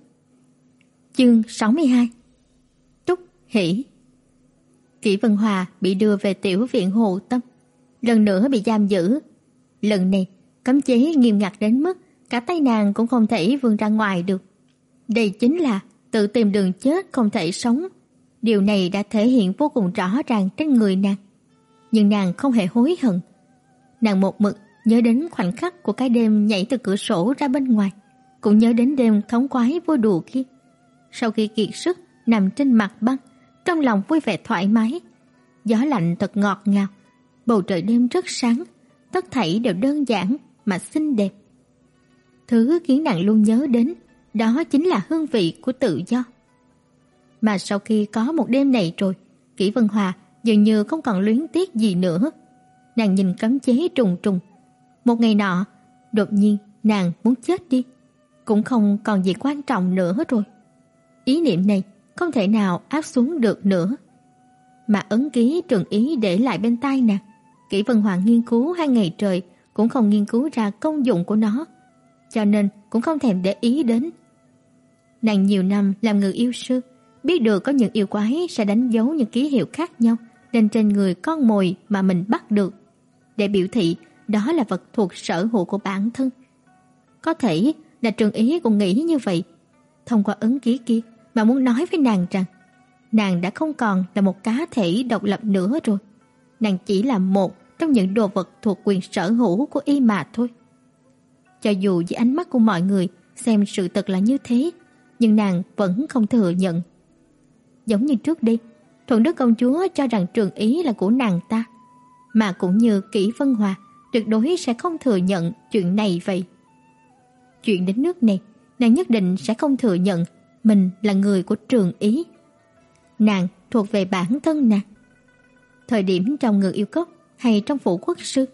Chương 62 Trúc Hỷ Kỷ Vân Hòa bị đưa về tiểu viện Hồ Tâm, lần nữa bị giam giữ. Lần này, cấm chế nghiêm ngặt đến mức cả tay nàng cũng không thể vươn ra ngoài được. Đây chính là tự tìm đường chết không thể sống. Điều này đã thể hiện vô cùng rõ ràng trên người nàng. Nhưng nàng không hề hối hận. Nàng một mực nhớ đến khoảnh khắc của cái đêm nhảy từ cửa sổ ra bên ngoài, cũng nhớ đến đêm thống khoái vui đùa kia. sau khi kiệt sức nằm trên mặt băng, trong lòng vui vẻ thoải mái. Gió lạnh thật ngọt ngào, bầu trời đêm rất sáng, tất thảy đều đơn giản mà xinh đẹp. Thứ khiến nàng luôn nhớ đến đó chính là hương vị của tự do. Mà sau khi có một đêm này rồi, Kỷ Vân Hòa dường như không còn luyến tiếc gì nữa. Nàng nhìn cấm chế trùng trùng. Một ngày nọ, đột nhiên nàng muốn chết đi, cũng không còn gì quan trọng nữa rồi. Ý niệm này không thể nào áp xuống được nữa. Mà ấn ký trường ý để lại bên tai nè. Kỷ Vân Hoàng nghiên cứu hai ngày trời cũng không nghiên cứu ra công dụng của nó, cho nên cũng không thèm để ý đến. Nàng nhiều năm làm người yêu sư, biết được có những yêu quái sẽ đánh dấu những ký hiệu khác nhau lên trên người con mồi mà mình bắt được, để biểu thị đó là vật thuộc sở hữu của bản thân. Có thể là trường ý cũng nghĩ như vậy, thông qua ấn ký kia mà muốn nói với nàng rằng nàng đã không còn là một cá thể độc lập nữa rồi. Nàng chỉ là một trong những đồ vật thuộc quyền sở hữu của y mà thôi. Cho dù dưới ánh mắt của mọi người xem sự thật là như thế, nhưng nàng vẫn không thừa nhận. Giống như trước đây, Thuận Đức công chúa cho rằng trường ý là của nàng ta, mà cũng như Kỷ Vân Hòa tuyệt đối sẽ không thừa nhận chuyện này vậy. Chuyện đến nước này, nàng nhất định sẽ không thừa nhận mình là người của trường ý. Nàng thuộc về bản thân nàng. Thời điểm trong người yêu cốc hay trong phủ quốc sư,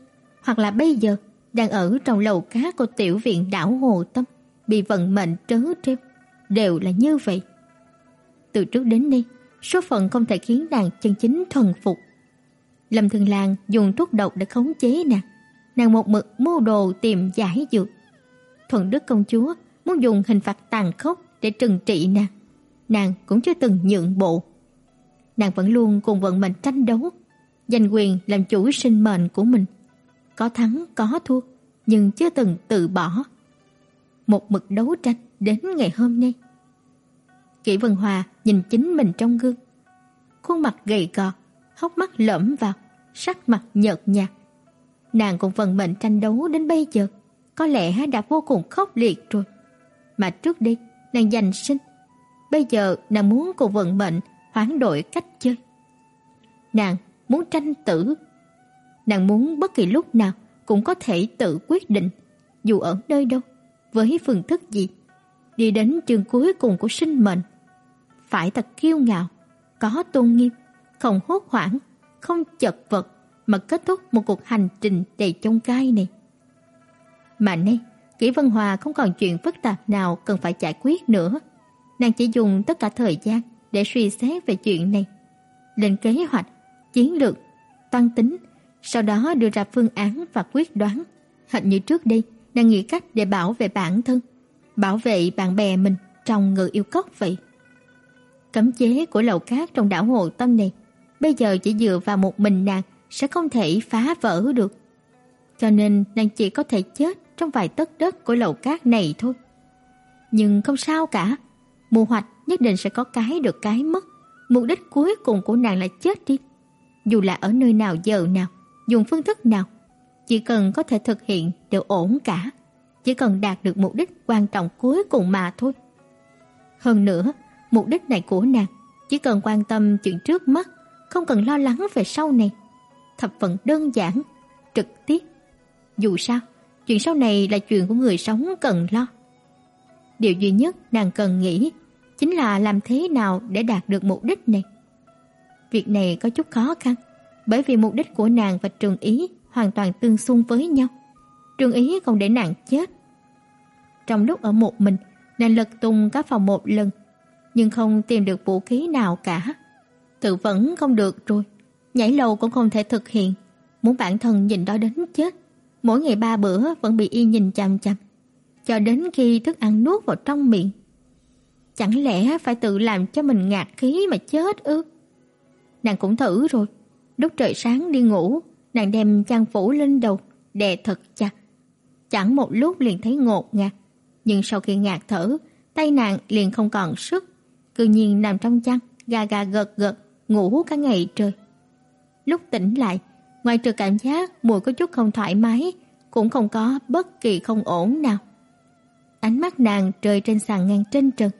hoặc là bây giờ đang ở trong lầu cá của tiểu viện đảo Hồ Tâm, bị vận mệnh trớ trêu, đều là như vậy. Từ trước đến nay, số phận không thể khiến nàng chân chính thuần phục. Lâm Thường Lan dùng thuốc độc để khống chế nàng, nàng một mực mưu đồ tìm giải dược. Thuận Đức công chúa muốn dùng hình phạt tàn khốc để trừng trị nàng, nàng cũng chưa từng nhượng bộ. Nàng vẫn luôn cùng vận mệnh tranh đấu, giành quyền làm chủ sinh mệnh của mình. Có thắng có thua, nhưng chưa từng từ bỏ. Một mực đấu tranh đến ngày hôm nay. Kỷ Vân Hòa nhìn chính mình trong gương. Khuôn mặt gầy gò, hốc mắt lõm vào, sắc mặt nhợt nhạt. Nàng cùng vận mệnh tranh đấu đến bây giờ, có lẽ đã vô cùng khốc liệt rồi. Mà trước đây, nàng giành sinh. Bây giờ nàng muốn cùng vận mệnh hoán đổi cách chơi. Nàng muốn tranh tử. Nàng muốn bất kỳ lúc nào cũng có thể tự quyết định, dù ở nơi đâu, với phương thức gì, đi đến chương cuối cùng của sinh mệnh. Phải thật kiêu ngạo, có tôn nghiêm, không hốt hoảng, không chật vật mà kết thúc một cuộc hành trình đầy chông gai này. Mà nay, Kỷ Vân Hòa không còn chuyện phức tạp nào cần phải giải quyết nữa. Nàng chỉ dùng tất cả thời gian để suy xét về chuyện này, lên kế hoạch, chiến lược, toan tính, sau đó đưa ra phương án và quyết đoán. Hệt như trước đây, nàng nghĩ cách để bảo vệ bản thân, bảo vệ bạn bè mình trong người yêu cốc vậy. Cấm chế của lầu cát trong đảo Hồ Tâm này, bây giờ chỉ dựa vào một mình nàng sẽ không thể phá vỡ được. Cho nên nàng chỉ có thể chết trong vài tấc đất của lầu cát này thôi. Nhưng không sao cả, mùa hoạch nhất định sẽ có cái được cái mất. Mục đích cuối cùng của nàng là chết đi. Dù là ở nơi nào giờ nào, dùng phương thức nào, chỉ cần có thể thực hiện đều ổn cả. Chỉ cần đạt được mục đích quan trọng cuối cùng mà thôi. Hơn nữa, mục đích này của nàng chỉ cần quan tâm chuyện trước mắt, không cần lo lắng về sau này. Thập phần đơn giản, trực tiếp. Dù sao, chuyện sau này là chuyện của người sống cần lo. Điều duy nhất nàng cần nghĩ chính là làm thế nào để đạt được mục đích này. Việc này có chút khó khăn, bởi vì mục đích của nàng và Trường Ý hoàn toàn tương xung với nhau. Trường Ý còn để nàng chết. Trong lúc ở một mình, nàng lật tung cả phòng một lần, nhưng không tìm được vũ khí nào cả. Tự vẫn không được rồi, nhảy lầu cũng không thể thực hiện, muốn bản thân nhìn đó đến chết. Mỗi ngày ba bữa vẫn bị y nhìn chằm chằm, cho đến khi thức ăn nuốt vào trong miệng. Chẳng lẽ phải tự làm cho mình ngạt khí mà chết ư? Nàng cũng thử rồi, lúc trời sáng đi ngủ, nàng đem chăn phủ lên đầu, đè thật chặt. Chẳng một lúc liền thấy ngột ngạt, nhưng sau khi ngạt thở, tay nàng liền không còn sức, cư nhiên nằm trong chăn, gà gà gật gật, ngủ cả ngày trời. Lúc tỉnh lại, ngoài trừ cảm giác mùi có chút không thoải mái, cũng không có bất kỳ không ổn nào. Ánh mắt nàng rơi trên sàn ngang trên trần,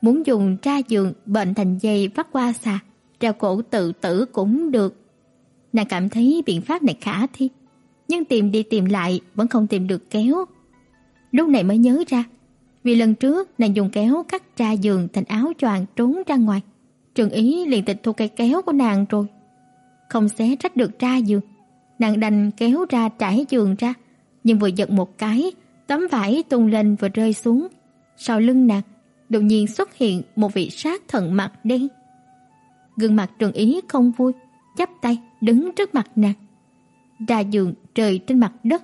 muốn dùng tra giường bệnh thành dây vắt qua xà, treo cổ tự tử cũng được. Nàng cảm thấy biện pháp này khả thi, nhưng tìm đi tìm lại vẫn không tìm được kéo. Lúc này mới nhớ ra, vì lần trước nàng dùng kéo cắt tra giường thành áo choàng trốn ra ngoài, Trường Ý liền tịch thu cây kéo của nàng rồi. Không xé rách được ra giường, nàng đành kéo ra trải giường ra, nhưng vừa giật một cái, tấm vải tung lên và rơi xuống. Sau lưng nàng, đột nhiên xuất hiện một vị sát thần mặt đen. Gương mặt Trường Ý không vui, chắp tay đứng trước mặt nàng. Ra giường trời trên mặt đất.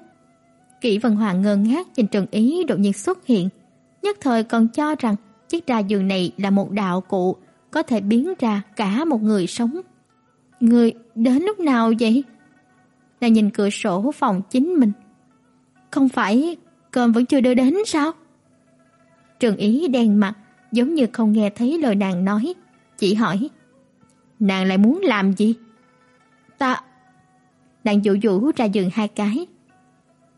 Kỷ Vân Hoàng ngơ ngác nhìn Trần Ý đột nhiên xuất hiện, nhất thời còn cho rằng chiếc ra giường này là một đạo cụ có thể biến ra cả một người sống. Người đến lúc nào vậy? Nàng nhìn cửa sổ phòng chính mình. Không phải cơm vẫn chưa đưa đến sao? Trường Ý đen mặt, giống như không nghe thấy lời nàng nói, chỉ hỏi: "Nàng lại muốn làm gì?" "Ta..." Nàng dụ dụ ra giường hai cái.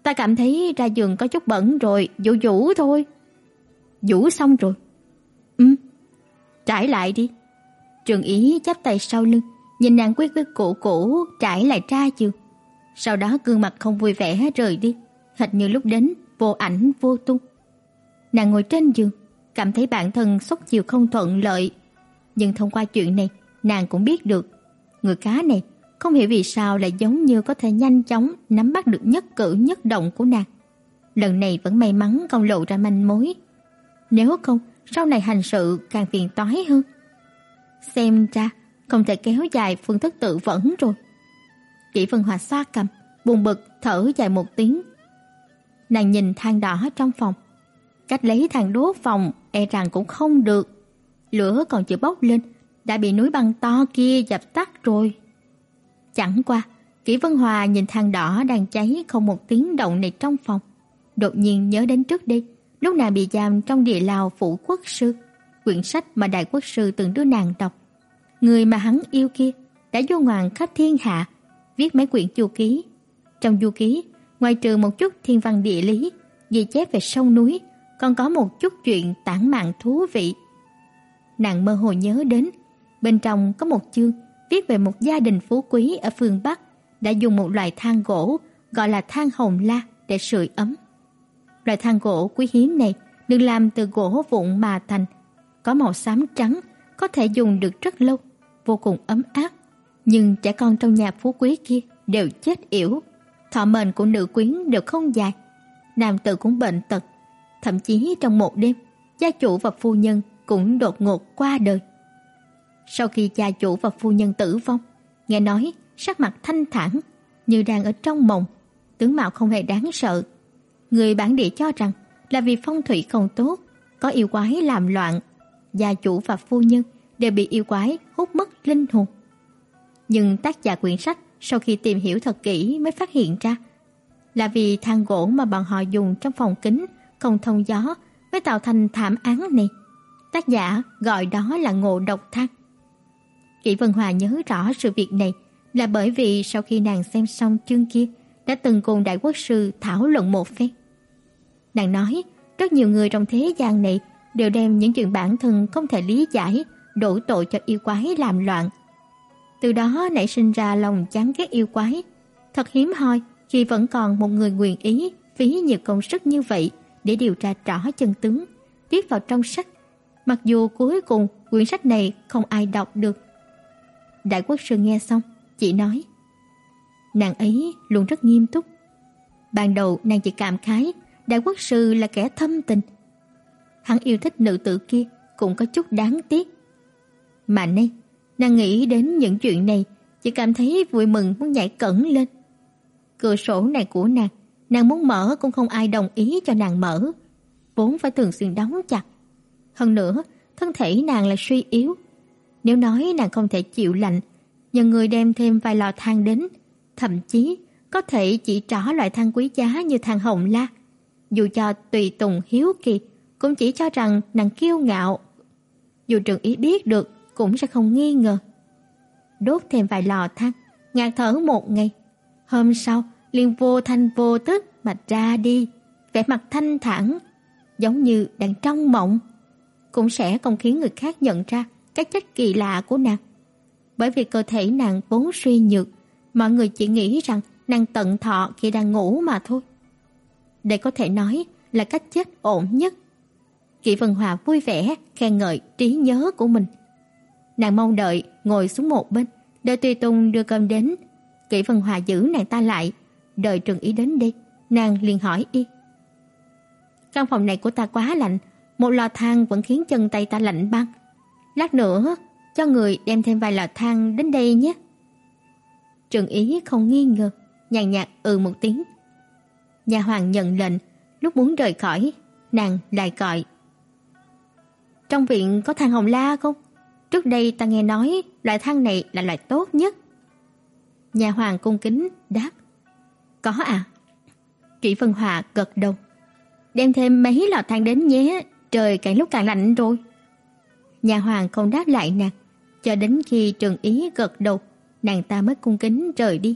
"Ta cảm thấy ra giường có chút bẩn rồi, dụ dụ thôi." "Dụ xong rồi." "Ừm." "Trải lại đi." Trường Ý chắp tay sau lưng, nhìn nàng quyết quyết cũ cũ trải lại ra chưa. Sau đó gương mặt không vui vẻ rời đi, hệt như lúc đến vô ảnh vô tung. Nàng ngồi trên giường, cảm thấy bản thân xuất chiều không thuận lợi, nhưng thông qua chuyện này, nàng cũng biết được người cá này không hiểu vì sao lại giống như có thể nhanh chóng nắm bắt được nhất cử nhất động của nàng. Lần này vẫn may mắn không lộ ra manh mối. Nếu không, sau này hành sự càng phiền toái hơn. Xem ra, không thể kéo dài phương thức tự vẫn rồi. Kỷ Vân Hòa xoa cầm, buồn bực thở dài một tiếng. Nàng nhìn than đỏ trong phòng, cách lấy than đốt phòng e rằng cũng không được. Lửa còn chưa bốc lên, đã bị núi băng to kia dập tắt rồi. Chẳng qua, Kỷ Vân Hòa nhìn than đỏ đang cháy không một tiếng động này trong phòng, đột nhiên nhớ đến trước đây, lúc nàng bị giam trong địa lao phủ quốc sư, quyển sách mà đại quốc sư từng đưa nàng đọc. Người mà hắn yêu kia đã vô ngoạn khắp thiên hạ, viết mấy quyển du ký. Trong du ký, ngoài trừ một chút thiên văn địa lý, ghi chép về sông núi, còn có một chút chuyện tản mạn thú vị. Nàng mơ hồ nhớ đến, bên trong có một chương viết về một gia đình phú quý ở phương Bắc đã dùng một loại than gỗ gọi là than hồng la để sưởi ấm. Loại than gỗ quý hiếm này được làm từ gỗ vụn mà thành, có màu xám trắng, có thể dùng được rất lâu, vô cùng ấm áp. Nhưng trẻ con trong nhà phú quý kia đều chết yểu, thọ mệnh của nữ quyến đều không dài, nam tử cũng bệnh tật, thậm chí trong một đêm, gia chủ và phu nhân cũng đột ngột qua đời. Sau khi gia chủ và phu nhân tử vong, nghe nói sắc mặt thanh thản như đang ở trong mộng, tướng mạo không hề đáng sợ. Người bản địa cho rằng là vì phong thủy không tốt, có yêu quái làm loạn, gia chủ và phu nhân đều bị yêu quái hút mất linh hồn. Nhưng tác giả quyển sách sau khi tìm hiểu thật kỹ mới phát hiện ra là vì than gỗ mà bọn họ dùng trong phòng kính không thông gió mới tạo thành thảm án này. Tác giả gọi đó là ngộ độc than. Kỷ Vân Hòa nhớ rõ sự việc này là bởi vì sau khi nàng xem xong chương kia đã từng cùng đại quốc sư thảo luận một phen. Nàng nói, rất nhiều người trong thế gian này đều đem những chuyện bản thân không thể lý giải đổ tội cho yêu quái làm loạn. Từ đó nảy sinh ra lòng chán ghét yêu quái. Thật hiếm hoi khi vẫn còn một người nguyện ý phí nhiều công sức như vậy để điều tra rõ chân tướng, viết vào trong sách. Mặc dù cuối cùng quyển sách này không ai đọc được. Đại quốc sư nghe xong, chỉ nói Nàng ấy luôn rất nghiêm túc. Ban đầu nàng chỉ cảm khái đại quốc sư là kẻ thâm tình. Hắn yêu thích nữ tử kia cũng có chút đáng tiếc. Mà nay, nàng nghĩ đến những chuyện này, chỉ cảm thấy vui mừng muốn nhảy cẫng lên. Cửa sổ này của nàng, nàng muốn mở cũng không ai đồng ý cho nàng mở, vốn phải thường xuyên đóng chặt. Hơn nữa, thân thể nàng là suy yếu. Nếu nói nàng không thể chịu lạnh, nhờ người đem thêm vài lò than đến, thậm chí có thể chỉ trỏ loại than quý giá như than hồng la. Dù cho tùy tùng hiếu kỳ, cũng chỉ cho rằng nàng kiêu ngạo. Dù trường ý biết được, cũng sẽ không nghi ngờ. Đốt thêm vài lò than, ngạt thở một ngày. Hôm sau, liền vô thanh vô tức mà ra đi, vẻ mặt thanh thản, giống như đang trong mộng. cũng sẽ không khiến người khác nhận ra cái chất kỳ lạ của nàng. Bởi vì cơ thể nàng vốn suy nhược, mọi người chỉ nghĩ rằng nàng tận thọ khi đang ngủ mà thôi. Đây có thể nói là cách chết ổn nhất. Kỷ Vân Hòa vui vẻ khen ngợi trí nhớ của mình. Nàng mong đợi ngồi xuống một bên, đợi Tùy Tùng đưa cơm đến. Kỷ Vân Hòa giữ nàng ta lại, đợi Trừng Ý đến đi, nàng liền hỏi y. Căn phòng này của ta quá lạnh, một lò than vẫn khiến chân tay ta lạnh băng. Lát nữa cho người đem thêm vài lò than đến đây nhé. Trừng Ý không nghi ngờ, nhàn nhạt ừ một tiếng. Nhà hoàng nhận lệnh, lúc muốn rời khỏi, nàng lại gọi. Trong viện có than hồng la không? Trước đây ta nghe nói loại than này là loại tốt nhất. Nhà hoàng cung kính đáp. Có à? Kỷ Vân Hòa gật đầu. Đem thêm mấy lò than đến nhé, trời càng lúc càng lạnh rồi. Nhà hoàng không đáp lại nàng, cho đến khi Trừng Ý gật đầu, nàng ta mới cung kính rời đi.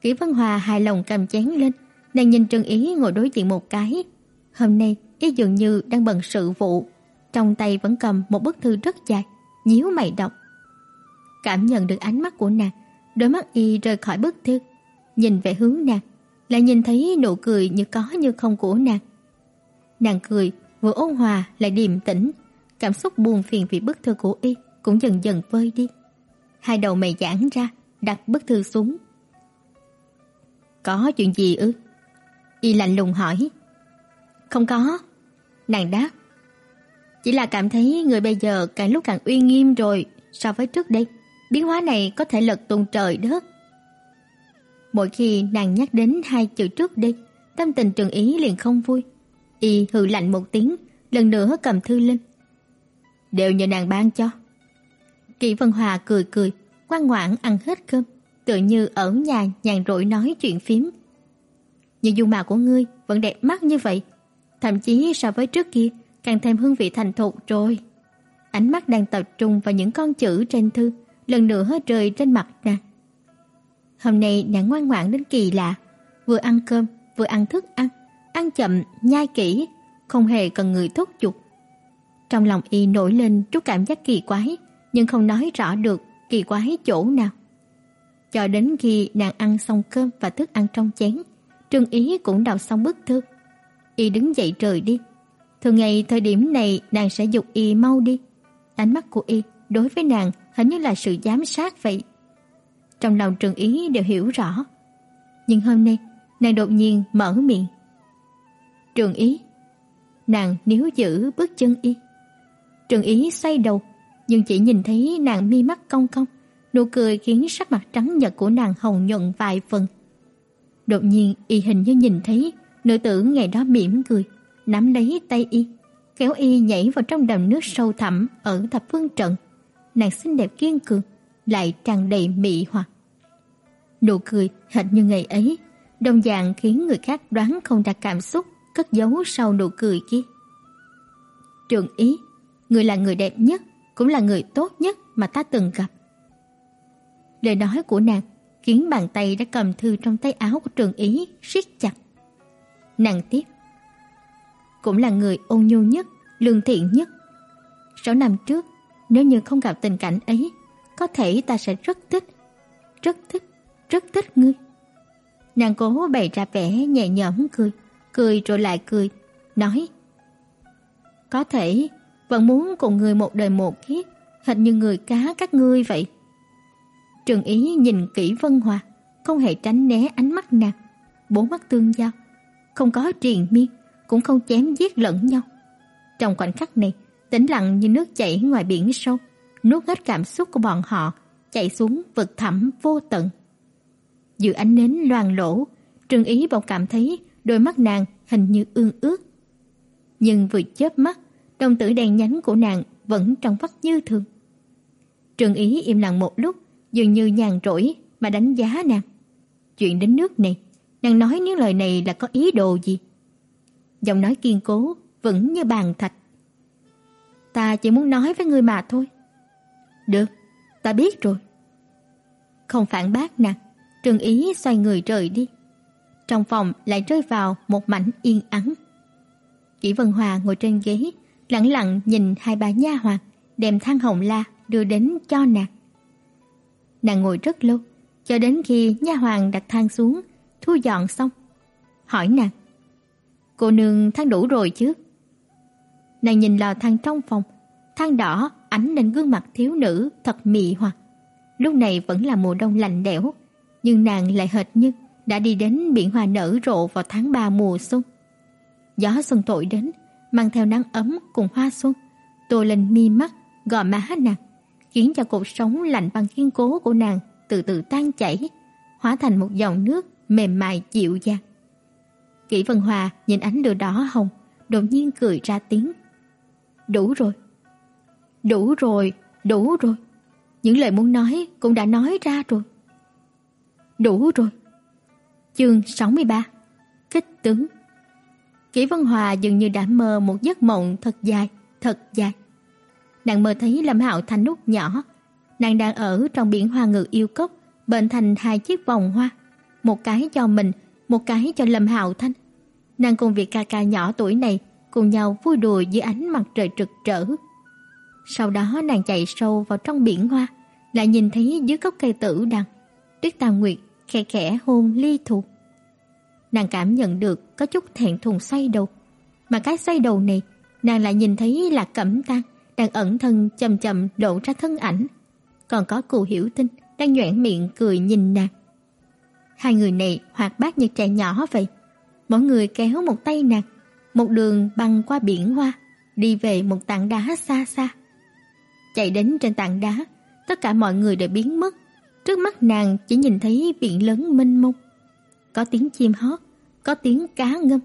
Kỷ Vân Hòa hài lòng cầm chén lên, nàng nhìn Trừng Ý ngồi đối diện một cái. Hôm nay, y dường như đang bận sự vụ, trong tay vẫn cầm một bức thư rất dài, nhíu mày đọc. Cảm nhận được ánh mắt của nàng, đôi mắt y rời khỏi bức thư, nhìn về hướng nàng, lại nhìn thấy nụ cười như có như không của nàng. Nàng cười, vừa ôn hòa lại điềm tĩnh, cảm xúc buồn phiền vì bức thư của y cũng dần dần vơi đi. Hai đầu mày giãn ra, đặt bức thư xuống. Có chuyện gì ư? Y lạnh lùng hỏi. Không có. Nàng đáp. Chỉ là cảm thấy người bây giờ càng lúc càng uy nghiêm rồi so với trước đây. Biến hóa này có thể lật tung trời đất. Mỗi khi nàng nhắc đến hai chữ trước đây, tâm tình Trường Ý liền không vui. Y hừ lạnh một tiếng, lần nữa cầm thư lên. Đều nhờ nàng ban cho. Kỷ Vân Hòa cười cười, ngoan ngoãn ăn hết cơm, tựa như ở nhà nhàn rỗi nói chuyện phím. Nhưng dung mạo của ngươi vẫn đẹp mắt như vậy, thậm chí so với trước kia càng thêm hương vị thành thục rồi. Ánh mắt đang tập trung vào những con chữ trên thư, lần nữa hết rơi trên mặt nàng. Hôm nay nàng ngoan ngoãn đến kỳ lạ, vừa ăn cơm, vừa ăn thức ăn, ăn chậm, nhai kỹ, không hề cần người thúc giục. Trong lòng y nổi lên chút cảm giác kỳ quái, nhưng không nói rõ được kỳ quái chỗ nào. Cho đến khi nàng ăn xong cơm và thức ăn trong chén, Trương Ý cũng đọc xong bức thư. Y đứng dậy rời đi. Thường ngày thời điểm này nàng sẽ dục y mau đi. Ánh mắt của y đối với nàng hình như là sự giám sát vậy. Trong lòng trường Ý đều hiểu rõ. Nhưng hôm nay, nàng đột nhiên mở miệng. Trường Ý. Nàng níu giữ bước chân y. Trường Ý xoay đầu, nhưng chỉ nhìn thấy nàng mi mắt cong cong, nụ cười khiến sắc mặt trắng nhợt của nàng hồng nhuận vài phần. Đột nhiên y hình như nhìn thấy nữ tử ngày đó mỉm cười, nắm lấy tay y, kéo y nhảy vào trong đầm nước sâu thẳm ở thập phương trận. Nàng xinh đẹp kiên cường, lại tràn đầy mị hoặc. Nụ cười hệt như ngày ấy, đồng dạng khiến người khác đoán không ra cảm xúc cất giấu sau nụ cười kia. Trường Ý, người là người đẹp nhất, cũng là người tốt nhất mà ta từng gặp. Lời nói của nàng khiến bàn tay đã cầm thư trong tay áo của Trường Ý siết chặt. Nàng tiếp, cũng là người ôn nhu nhất, lương thiện nhất. Sáu năm trước, nếu như không gặp tình cảnh ấy, có thể ta sẽ rất thích, rất thích, rất thích ngươi. Nàng cố bày ra vẻ nhẹ nhõm cười, cười rồi lại cười, nói: "Có thể vẫn muốn cùng người một đời một kiếp, hệt như người cá các ngươi vậy." Trừng Ý nhìn kỹ Vân Hòa, không hề tránh né ánh mắt nàng, bốn mắt tương giao, không có triền miên, cũng không chém giết lẫn nhau. Trong khoảnh khắc này, tĩnh lặng như nước chảy ngoài biển sâu, nuốt hết cảm xúc của bọn họ, chạy xuống vực thẳm vô tận. Giữa ánh nến loang lỗ, Trừng Ý bỗng cảm thấy đôi mắt nàng hình như ương ướt. Nhưng vừa chớp mắt, đồng tử đen nhánh của nàng vẫn trong vắt như thường. Trừng Ý im lặng một lúc, dường như nhàn rỗi mà đánh giá nàng. Chuyện đến nước này, nàng nói những lời này là có ý đồ gì? Giọng nói kiên cố, vững như bàn thạch. Ta chỉ muốn nói với ngươi mà thôi. Được, ta biết rồi. Không phản bác nàng, Trừng Ý xoay người rời đi. Trong phòng lại rơi vào một mảnh yên ắng. Kỷ Vân Hòa ngồi trên ghế, lặng lặng nhìn hai bà nha hoàn đem than hồng la đưa đến cho nàng. Nàng ngồi rất lâu, cho đến khi nha hoàn đặt than xuống, thu dọn xong, hỏi nàng: "Cô nương than đủ rồi chứ?" Nàng nhìn lò than trong phòng, than đỏ ánh lên gương mặt thiếu nữ thật mị hoặc. Lúc này vẫn là mùa đông lạnh lẽo, nhưng nàng lại hệt như đã đi đến biển hoa nở rộ vào tháng 3 mùa xuân. Gió xuân thổi đến, mang theo nắng ấm cùng hoa xuân, tô lên mi mắt, gò má nàng, khiến cho cuộc sống lạnh băng kiên cố của nàng từ từ tan chảy, hóa thành một dòng nước mềm mại dịu dàng. Kỷ Vân Hòa nhìn ánh lửa đỏ hồng, đột nhiên cười ra tiếng. Đủ rồi. Đủ rồi, đủ rồi. Những lời muốn nói cũng đã nói ra rồi. Đủ rồi. Chương 63 Kích tướng Kỷ Vân Hòa dường như đã mơ một giấc mộng thật dài, thật dài. Nàng mơ thấy Lâm Hạo Thành lúc nhỏ, nàng đang ở trong biển hoa ngự yêu cốc, bệnh thành hai chiếc vòng hoa, một cái cho mình, một cái cho Lâm Hạo Thanh. Nàng cùng vị ca ca nhỏ tuổi này cùng nhau vui đùa dưới ánh mặt trời trực trở. Sau đó nàng chạy sâu vào trong biển hoa, lại nhìn thấy dưới gốc cây tử đằng, Tuyết Tam Nguyệt khẽ khẽ hôn ly Thục. Nàng cảm nhận được có chút thẹn thùng xoay đầu, mà cái xoay đầu này, nàng lại nhìn thấy là Cẩm Tang đang ẩn thân chậm chậm lộ ra thân ảnh, còn có Cù Hiểu Tinh đang nhoẻn miệng cười nhìn nàng. Hai người này hoạt bát như trẻ nhỏ vậy, mọi người kéo một tay nàng, một đường băng qua biển hoa, đi về một tảng đá xa xa. Chạy đến trên tảng đá, tất cả mọi người đều biến mất, trước mắt nàng chỉ nhìn thấy biển lớn mênh mông. Có tiếng chim hót, có tiếng cá ngâm.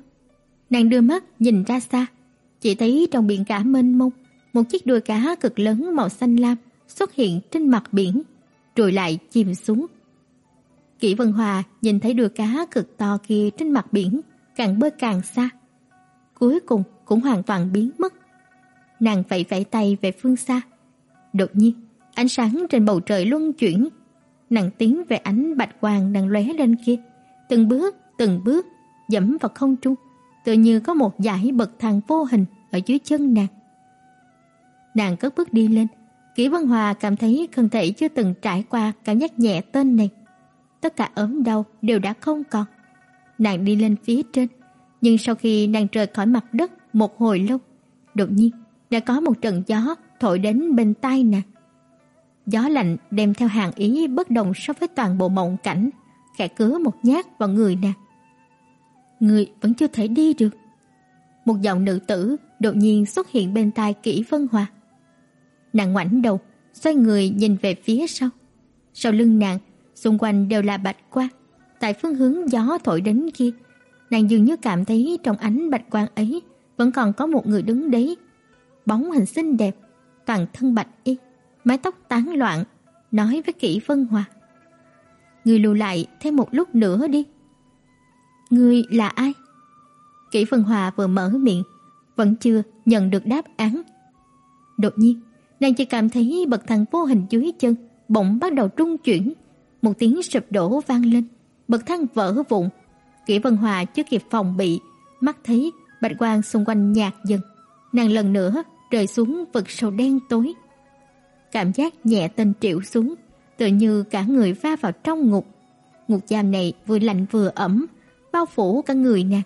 Nàng đưa mắt nhìn ra xa, chỉ thấy trong biển cả mênh mông, một chiếc đuôi cá cực lớn màu xanh lam xuất hiện trên mặt biển, rồi lại chìm xuống. Kỷ Vân Hòa nhìn thấy đuôi cá cực to kia trên mặt biển, càng bơi càng xa. Cuối cùng cũng hoàn toàn biến mất. Nàng vẫy vẫy tay về phương xa. Đột nhiên, ánh sáng trên bầu trời luân chuyển. Nàng tiến về ánh bạch quang đang lóe lên kia, từng bước, từng bước dẫm vào không trung, tự như có một dải bậc thang vô hình ở dưới chân nàng. Nàng cất bước đi lên, Kỷ văn Hòa cảm thấy thân thể chưa từng trải qua cảm giác nhẹ tên này. Tất cả ốm đau đều đã không còn. Nàng đi lên phía trên, nhưng sau khi nàng rời khỏi mặt đất một hồi lâu, đột nhiên đã có một trận gió thổi đến bên tai nàng. Gió lạnh đem theo hàng ý bất đồng so với toàn bộ mộng cảnh, khẽ cứa một nhát vào người nàng. Người vẫn chưa thể đi được. Một giọng nữ tử đột nhiên xuất hiện bên tai Kỷ Vân Hòa. Nàng ngoảnh đầu, xoay người nhìn về phía sau. Sau lưng nàng, xung quanh đều là bạch quang. Tại phương hướng gió thổi đến kia, nàng dường như cảm thấy trong ánh bạch quang ấy vẫn còn có một người đứng đấy. Bóng hình xinh đẹp, toàn thân bạch y, mái tóc tán loạn, nói với Kỷ Vân Hòa. Người lùi lại thêm một lúc nữa đi. Người là ai? Kỷ Vân Hòa vừa mở miệng, vẫn chưa nhận được đáp án. Đột nhiên, nàng chỉ cảm thấy bậc thang vô hình dưới chân bỗng bắt đầu trung chuyển, một tiếng sụp đổ vang lên, bậc thang vỡ vụn. Kỷ Vân Hòa chưa kịp phòng bị, mắt thấy bạch quang xung quanh nhạt dần, nàng lần nữa rơi xuống vực sâu đen tối. Cảm giác nhẹ tênh triệu xuống, tựa như cả người va vào trong ngục. Ngục giam này vừa lạnh vừa ẩm, bao phủ cả người nàng,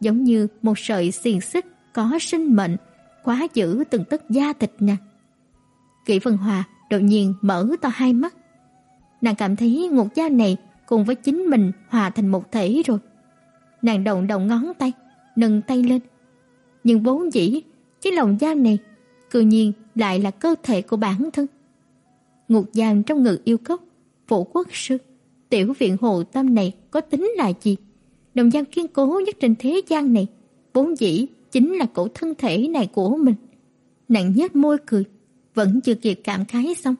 giống như một sợi xiềng xích có sinh mệnh, khóa giữ từng tấc da thịt nàng. Kỷ Vân Hòa đột nhiên mở to hai mắt. Nàng cảm thấy ngục giam này cùng với chính mình hòa thành một thể rồi. Nàng động động ngón tay, nâng tay lên. Nhưng vốn dĩ, cái lòng giam này cư nhiên lại là cơ thể của bản thân. Ngục giam trong ngự yêu cốc, phổ quốc sư, tiểu viện hồ tâm này có tính là gì? Đồng giam kiên cố nhất trên thế gian này, vốn dĩ chính là cổ thân thể này của mình. Nàng nhếch môi cười, vẫn chưa kịp cảm khái xong,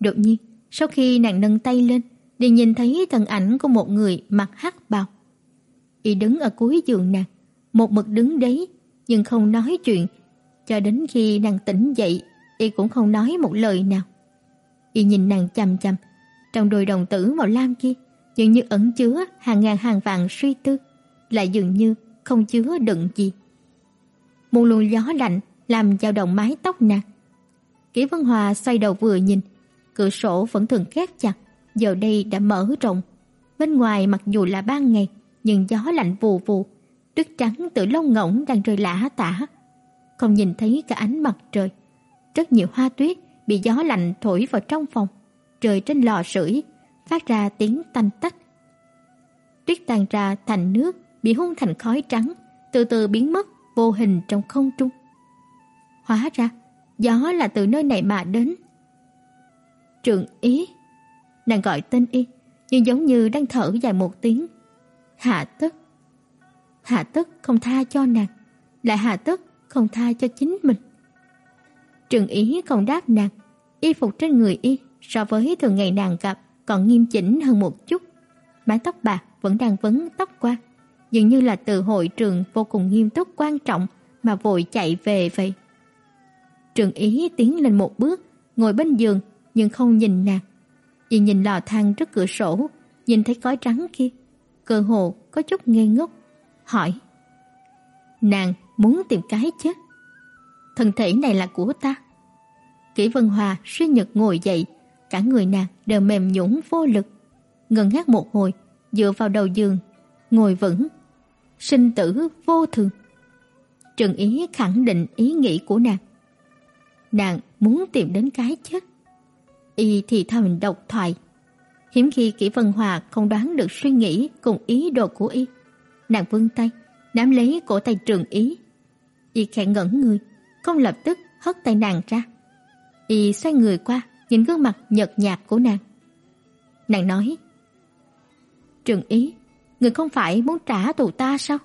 đột nhiên, sau khi nàng nâng tay lên, liền nhìn thấy thân ảnh của một người mặc hắc bào. Y đứng ở cuối giường nàng, một mực đứng đấy, nhưng không nói chuyện, cho đến khi nàng tỉnh dậy, y cũng không nói một lời nào. Y nhìn nàng chằm chằm, trong đôi đồng tử màu lam kia, dường như ẩn chứa hàng ngàn hàng vạn suy tư, lại dường như không chứa đựng gì. Một luồng gió lạnh làm dao động mái tóc nàng. Kỷ Vân Hòa xoay đầu vừa nhìn, cửa sổ vẫn thường khép chặt, giờ đây đã mở rộng. Bên ngoài mặc dù là ban ngày, nhưng gió lạnh vù vù, tuyết trắng từ lông ngỗng đang rơi lả tả. Không nhìn thấy cả ánh mặt trời. Rất nhiều hoa tuyết bị gió lạnh thổi vào trong phòng, trời trên lò sưởi, phát ra tiếng tanh tách. Tuyết tan ra thành nước, bị hun thành khói trắng, từ từ biến mất vô hình trong không trung. Hóa ra, gió là từ nơi này mà đến. Trường ý, nàng gọi tên y, nhưng giống như đang thở dài một tiếng. Hạ tức. Hạ tức không tha cho nàng, lại hạ tức không tha cho chính mình. Trường ý không đáp nàng, y phục trên người y so với thường ngày nàng gặp còn nghiêm chỉnh hơn một chút. Mái tóc bạc vẫn đang vấn tóc qua dường như là từ hội trường vô cùng nghiêm túc quan trọng mà vội chạy về vậy. Trường Ý tiến lên một bước, ngồi bên giường nhưng không nhìn nàng. Chỉ nhìn lò than trước cửa sổ, nhìn thấy khói trắng kia, cơ hồ có chút ngây ngốc, hỏi: "Nàng muốn tìm cái chết? Thân thể này là của ta?" Kỷ Vân Hòa suy nhược ngồi dậy, cả người nàng đều mềm nhũn vô lực, Ngừng hát một hồi, dựa vào đầu giường, ngồi vững. Sinh tử vô thường. Trừng Ý khẳng định ý nghĩ của nàng. Nàng muốn tìm đến cái chết. Y thì thầm độc thoại. Hiếm khi Kỷ Vân Hòa không đoán được suy nghĩ cùng ý đồ của Y. Nàng vươn tay, nắm lấy cổ tay Trường Ý. Y khẽ ngẩn người, không lập tức hất tay nàng ra. Y xoay người qua, nhìn gương mặt nhợt nhạt của nàng. Nàng nói: "Trường Ý, người không phải muốn trả thù ta sao?"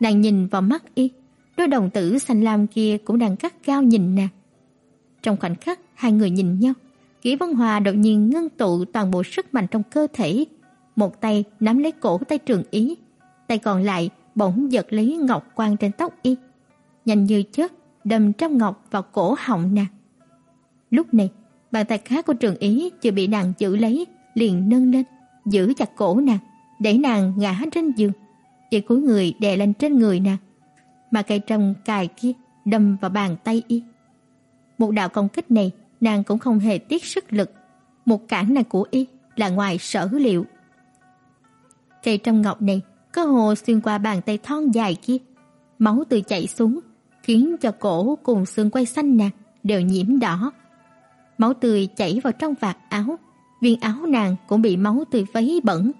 Nàng nhìn vào mắt y, đôi đồng tử xanh lam kia cũng đang cắt cao nhìn nàng. Trong khoảnh khắc hai người nhìn nhau, Kỷ Vân Hòa đột nhiên ngưng tụ toàn bộ sức mạnh trong cơ thể, một tay nắm lấy cổ tay Trường Ý, tay còn lại bỗng giật lấy ngọc quan trên tóc y, nhanh như chớp đâm trong ngọc vào cổ họng nàng. Lúc này, bàn tay khác của Trường Ý chưa bị nàng giữ lấy, liền nâng lên, giữ chặt cổ nàng, để nàng ngã trên giường. Y cúi người đè lên trên người nàng, mà cây trầm cài kia đâm vào bàn tay y. Một đạo công kích này, nàng cũng không hề tiếc sức lực, một cản này của y là ngoài sở liệu. Cây trong ngọc này cơ hồ xuyên qua bàn tay thon dài kia, máu tươi chảy xuống, khiến cho cổ cùng xương quay xanh nàng đều nhiễm đỏ. Máu tươi chảy vào trong vạt áo, viên áo nàng cũng bị máu tươi vấy bẩn.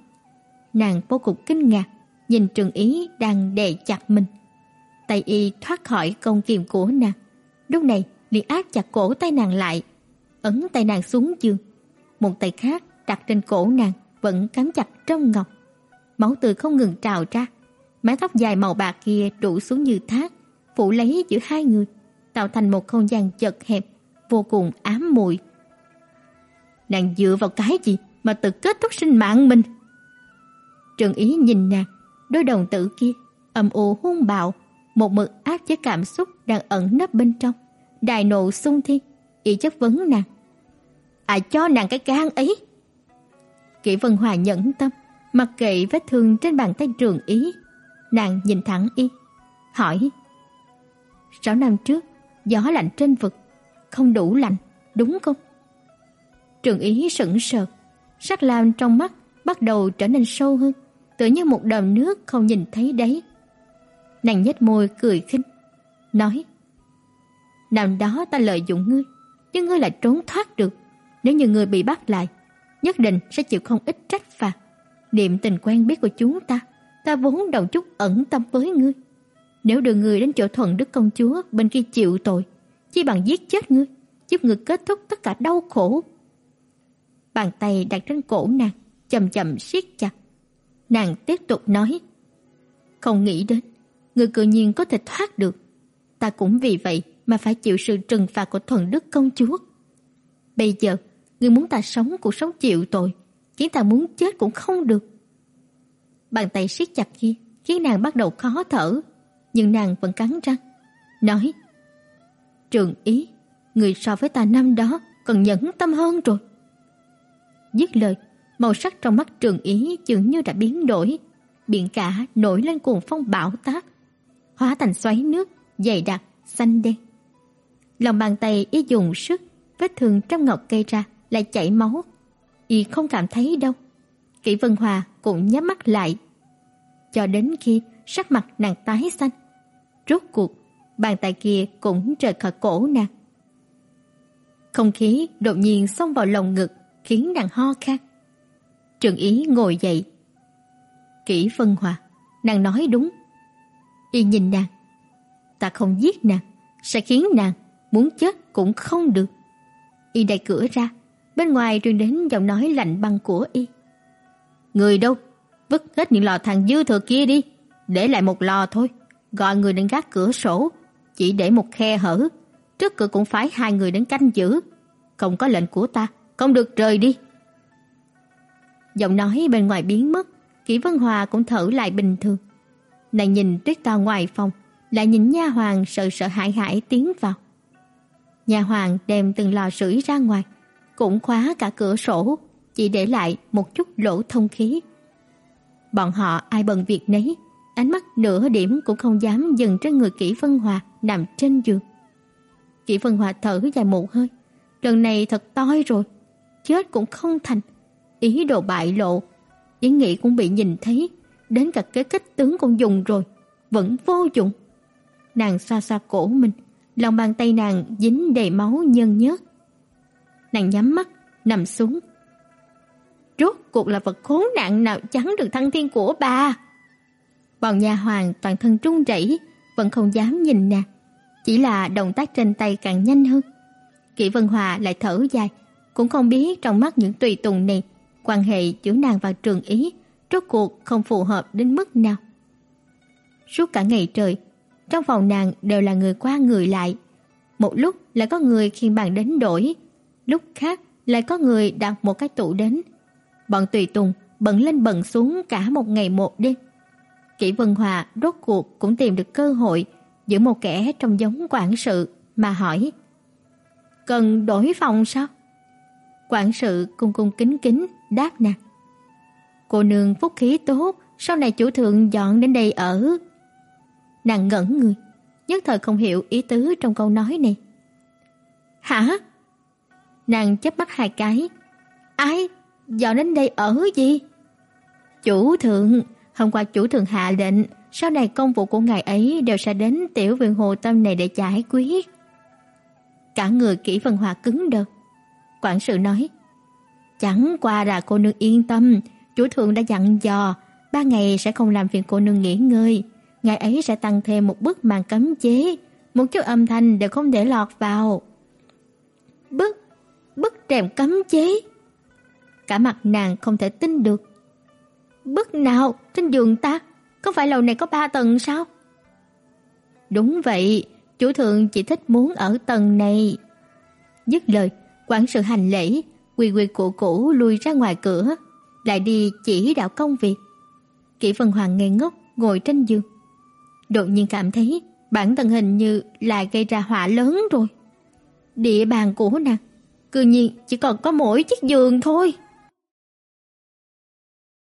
Nàng vô cùng kinh ngạc, nhìn Trường Ý đang đè chặt mình. Tay y thoát khỏi công kiềm của nàng. Lúc này liền áp chặt cổ tay nàng lại, ấn tay nàng xuống giường. Một tay khác đặt trên cổ nàng vẫn cắm chặt trong ngọc. Máu tươi không ngừng trào ra, mái tóc dài màu bạc kia rủ xuống như thác, phủ lấy giữa hai người, tạo thành một không gian chật hẹp, vô cùng ám muội. Nàng dựa vào cái gì mà tự kết thúc sinh mạng mình? Trừng Ý nhìn nàng, đôi đồng tử kia âm u hung bạo, một mực áp chế cảm xúc đang ẩn nấp bên trong, đại nộ xung thiên, y chất vấn nàng. Ai cho nàng cái gan ấy? Kỷ Vân Hòa nhẫn tâm, mặc kệ vết thương trên bàn tay Trường Ý, nàng nhìn thẳng y, hỏi: "Sáu năm trước, gió lạnh trên vực, không đủ lạnh, đúng không?" Trường Ý sững sờ, sắc lam trong mắt bắt đầu trở nên sâu hơn, tựa như một đầm nước không nhìn thấy đáy. Nàng nhếch môi cười khinh, nói: "Năm đó ta lợi dụng ngươi, nhưng ngươi lại trốn thoát được, nếu như ngươi bị bắt lại, nhất định sẽ chịu không ít trách phạt. Niệm tình quen biết của chúng ta, ta vốn đầu chút ẩn tâm với ngươi. Nếu đưa ngươi đến chỗ thuận đức công chúa bên kia chịu tội, chỉ bằng giết chết ngươi, giúp ngươi kết thúc tất cả đau khổ." Bàn tay đặt trên cổ nàng, chậm chậm siết chặt. Nàng tiếp tục nói: "Không nghĩ đến, người cự nhiên có thể thoát được. Ta cũng vì vậy mà phải chịu sự trừng phạt của thuần đức công chúa. Bây giờ, người muốn ta sống cuộc sống chịu tội, khiến ta muốn chết cũng không được." Bàn tay siết chặt kia khiến nàng bắt đầu khó thở, nhưng nàng vẫn cắn răng, nói: "Trường Ý, người so với ta năm đó còn nhẫn tâm hơn rồi." Dứt lời, màu sắc trong mắt Trường Ý dường như đã biến đổi, biển cả nổi lên cuồng phong bão táp, hóa thành xoáy nước dày đặc xanh đen. Lòng bàn tay y dùng sức, vết thương trong ngọc cây ra lại chảy máu. Y không cảm thấy đâu. Kỷ Vân Hòa cũng nhắm mắt lại. Cho đến khi sắc mặt nàng tái xanh, rốt cuộc bàn tay kia cũng rời khỏi cổ nàng. Không khí đột nhiên xông vào lồng ngực, khiến nàng ho khan. Trường Ý ngồi dậy. Kỷ Vân Hòa, nàng nói đúng. Y nhìn nàng. Ta không giết nàng, sẽ khiến nàng muốn chết cũng không được. Y đẩy cửa ra, bên ngoài truyền đến giọng nói lạnh băng của Y. Người đâu? Vứt hết những lò than dư thừa kia đi, để lại một lò thôi. Gọi người đến gác cửa sổ, chỉ để một khe hở, trước cửa cũng phải hai người đến canh giữ. Không có lệnh của ta, không được rời đi. Giọng nói bên ngoài biến mất, Kỷ Vân Hòa cũng thở lại bình thường. Nàng nhìn Tuyết Tao ngoài phòng, lại nhìn nha hoàng sợ sợ hãi hãi tiến vào. Nha hoàng đem từng lò sưởi ra ngoài, cũng khóa cả cửa sổ, chỉ để lại một chút lỗ thông khí. Bọn họ ai bận việc nấy, ánh mắt nửa điểm cũng không dám dừng trên người Kỷ Vân Hòa nằm trên giường. Kỷ Vân Hòa thở dài một hơi, lần này thật toi rồi, chết cũng không thành, ý đồ bại lộ, ý nghĩ cũng bị nhìn thấy, đến cả cái kích tướng cũng dùng rồi, vẫn vô dụng. Nàng xoa xoa cổ mình, lòng bàn tay nàng dính đầy máu nhân nhớt. Nàng nhắm mắt, nằm xuống. Rốt cuộc là vật khốn nạn nào chắn được thăng thiên của bà. Bọn nhà hoàng toàn thân run rẩy, vẫn không dám nhìn nàng, chỉ là động tác trên tay càng nhanh hơn. Kỷ Vân Hòa lại thở dài, cũng không biết trong mắt những tùy tùng này, quan hệ giữa nàng và Trường Ý rốt cuộc không phù hợp đến mức nào. Suốt cả ngày trời, trong phòng nàng đều là người qua người lại. Một lúc lại có người khiêng bàn đến đổi, lúc khác lại có người đặt một cái tủ đến. Bọn tùy tùng bận lên bận xuống cả một ngày một đêm. Kỷ Vân Hòa rốt cuộc cũng tìm được cơ hội giữ một kẻ trong giống quản sự mà hỏi: "Cần đổi phòng sao?" Quản sự cung cung kính kính đáp nàng: "Cô nương phúc khí tốt, sau này chủ thượng dọn đến đây ở." Nàng ngẩn người, nhất thời không hiểu ý tứ trong câu nói này. "Hả?" Nàng chớp mắt hai cái. "Ai? Dọn đến đây ở gì?" "Chủ thượng, hôm qua chủ thượng hạ lệnh, sau này công vụ của ngài ấy đều sẽ đến tiểu viện hồ tâm này để giải quyết." Cả người Kỷ Vân Hòa cứng đờ. Quản sự nói: "Chẳng qua là cô nương yên tâm, chủ thượng đã dặn dò, ba ngày sẽ không làm phiền cô nương nghỉ ngơi, ngài ấy sẽ tăng thêm một bức màn cấm chế, một chút âm thanh đều không để lọt vào." Bức bức rèm cấm chế. Cả mặt nàng không thể tin được. Bức nào trên giường ta? Có phải lầu này có ba tầng sao? Đúng vậy, chủ thượng chỉ thích muốn ở tầng này. Dứt lời, quản sự hành lễ, quỳ quỳ cụ cũ lui ra ngoài cửa, lại đi chỉ đạo công việc. Kỷ Vân Hoàng ngây ngốc ngồi trên giường. Đột nhiên cảm thấy bản thân hình như là gây ra họa lớn rồi. Địa bàn của nàng, cư nhiên chỉ còn có mỗi chiếc giường thôi.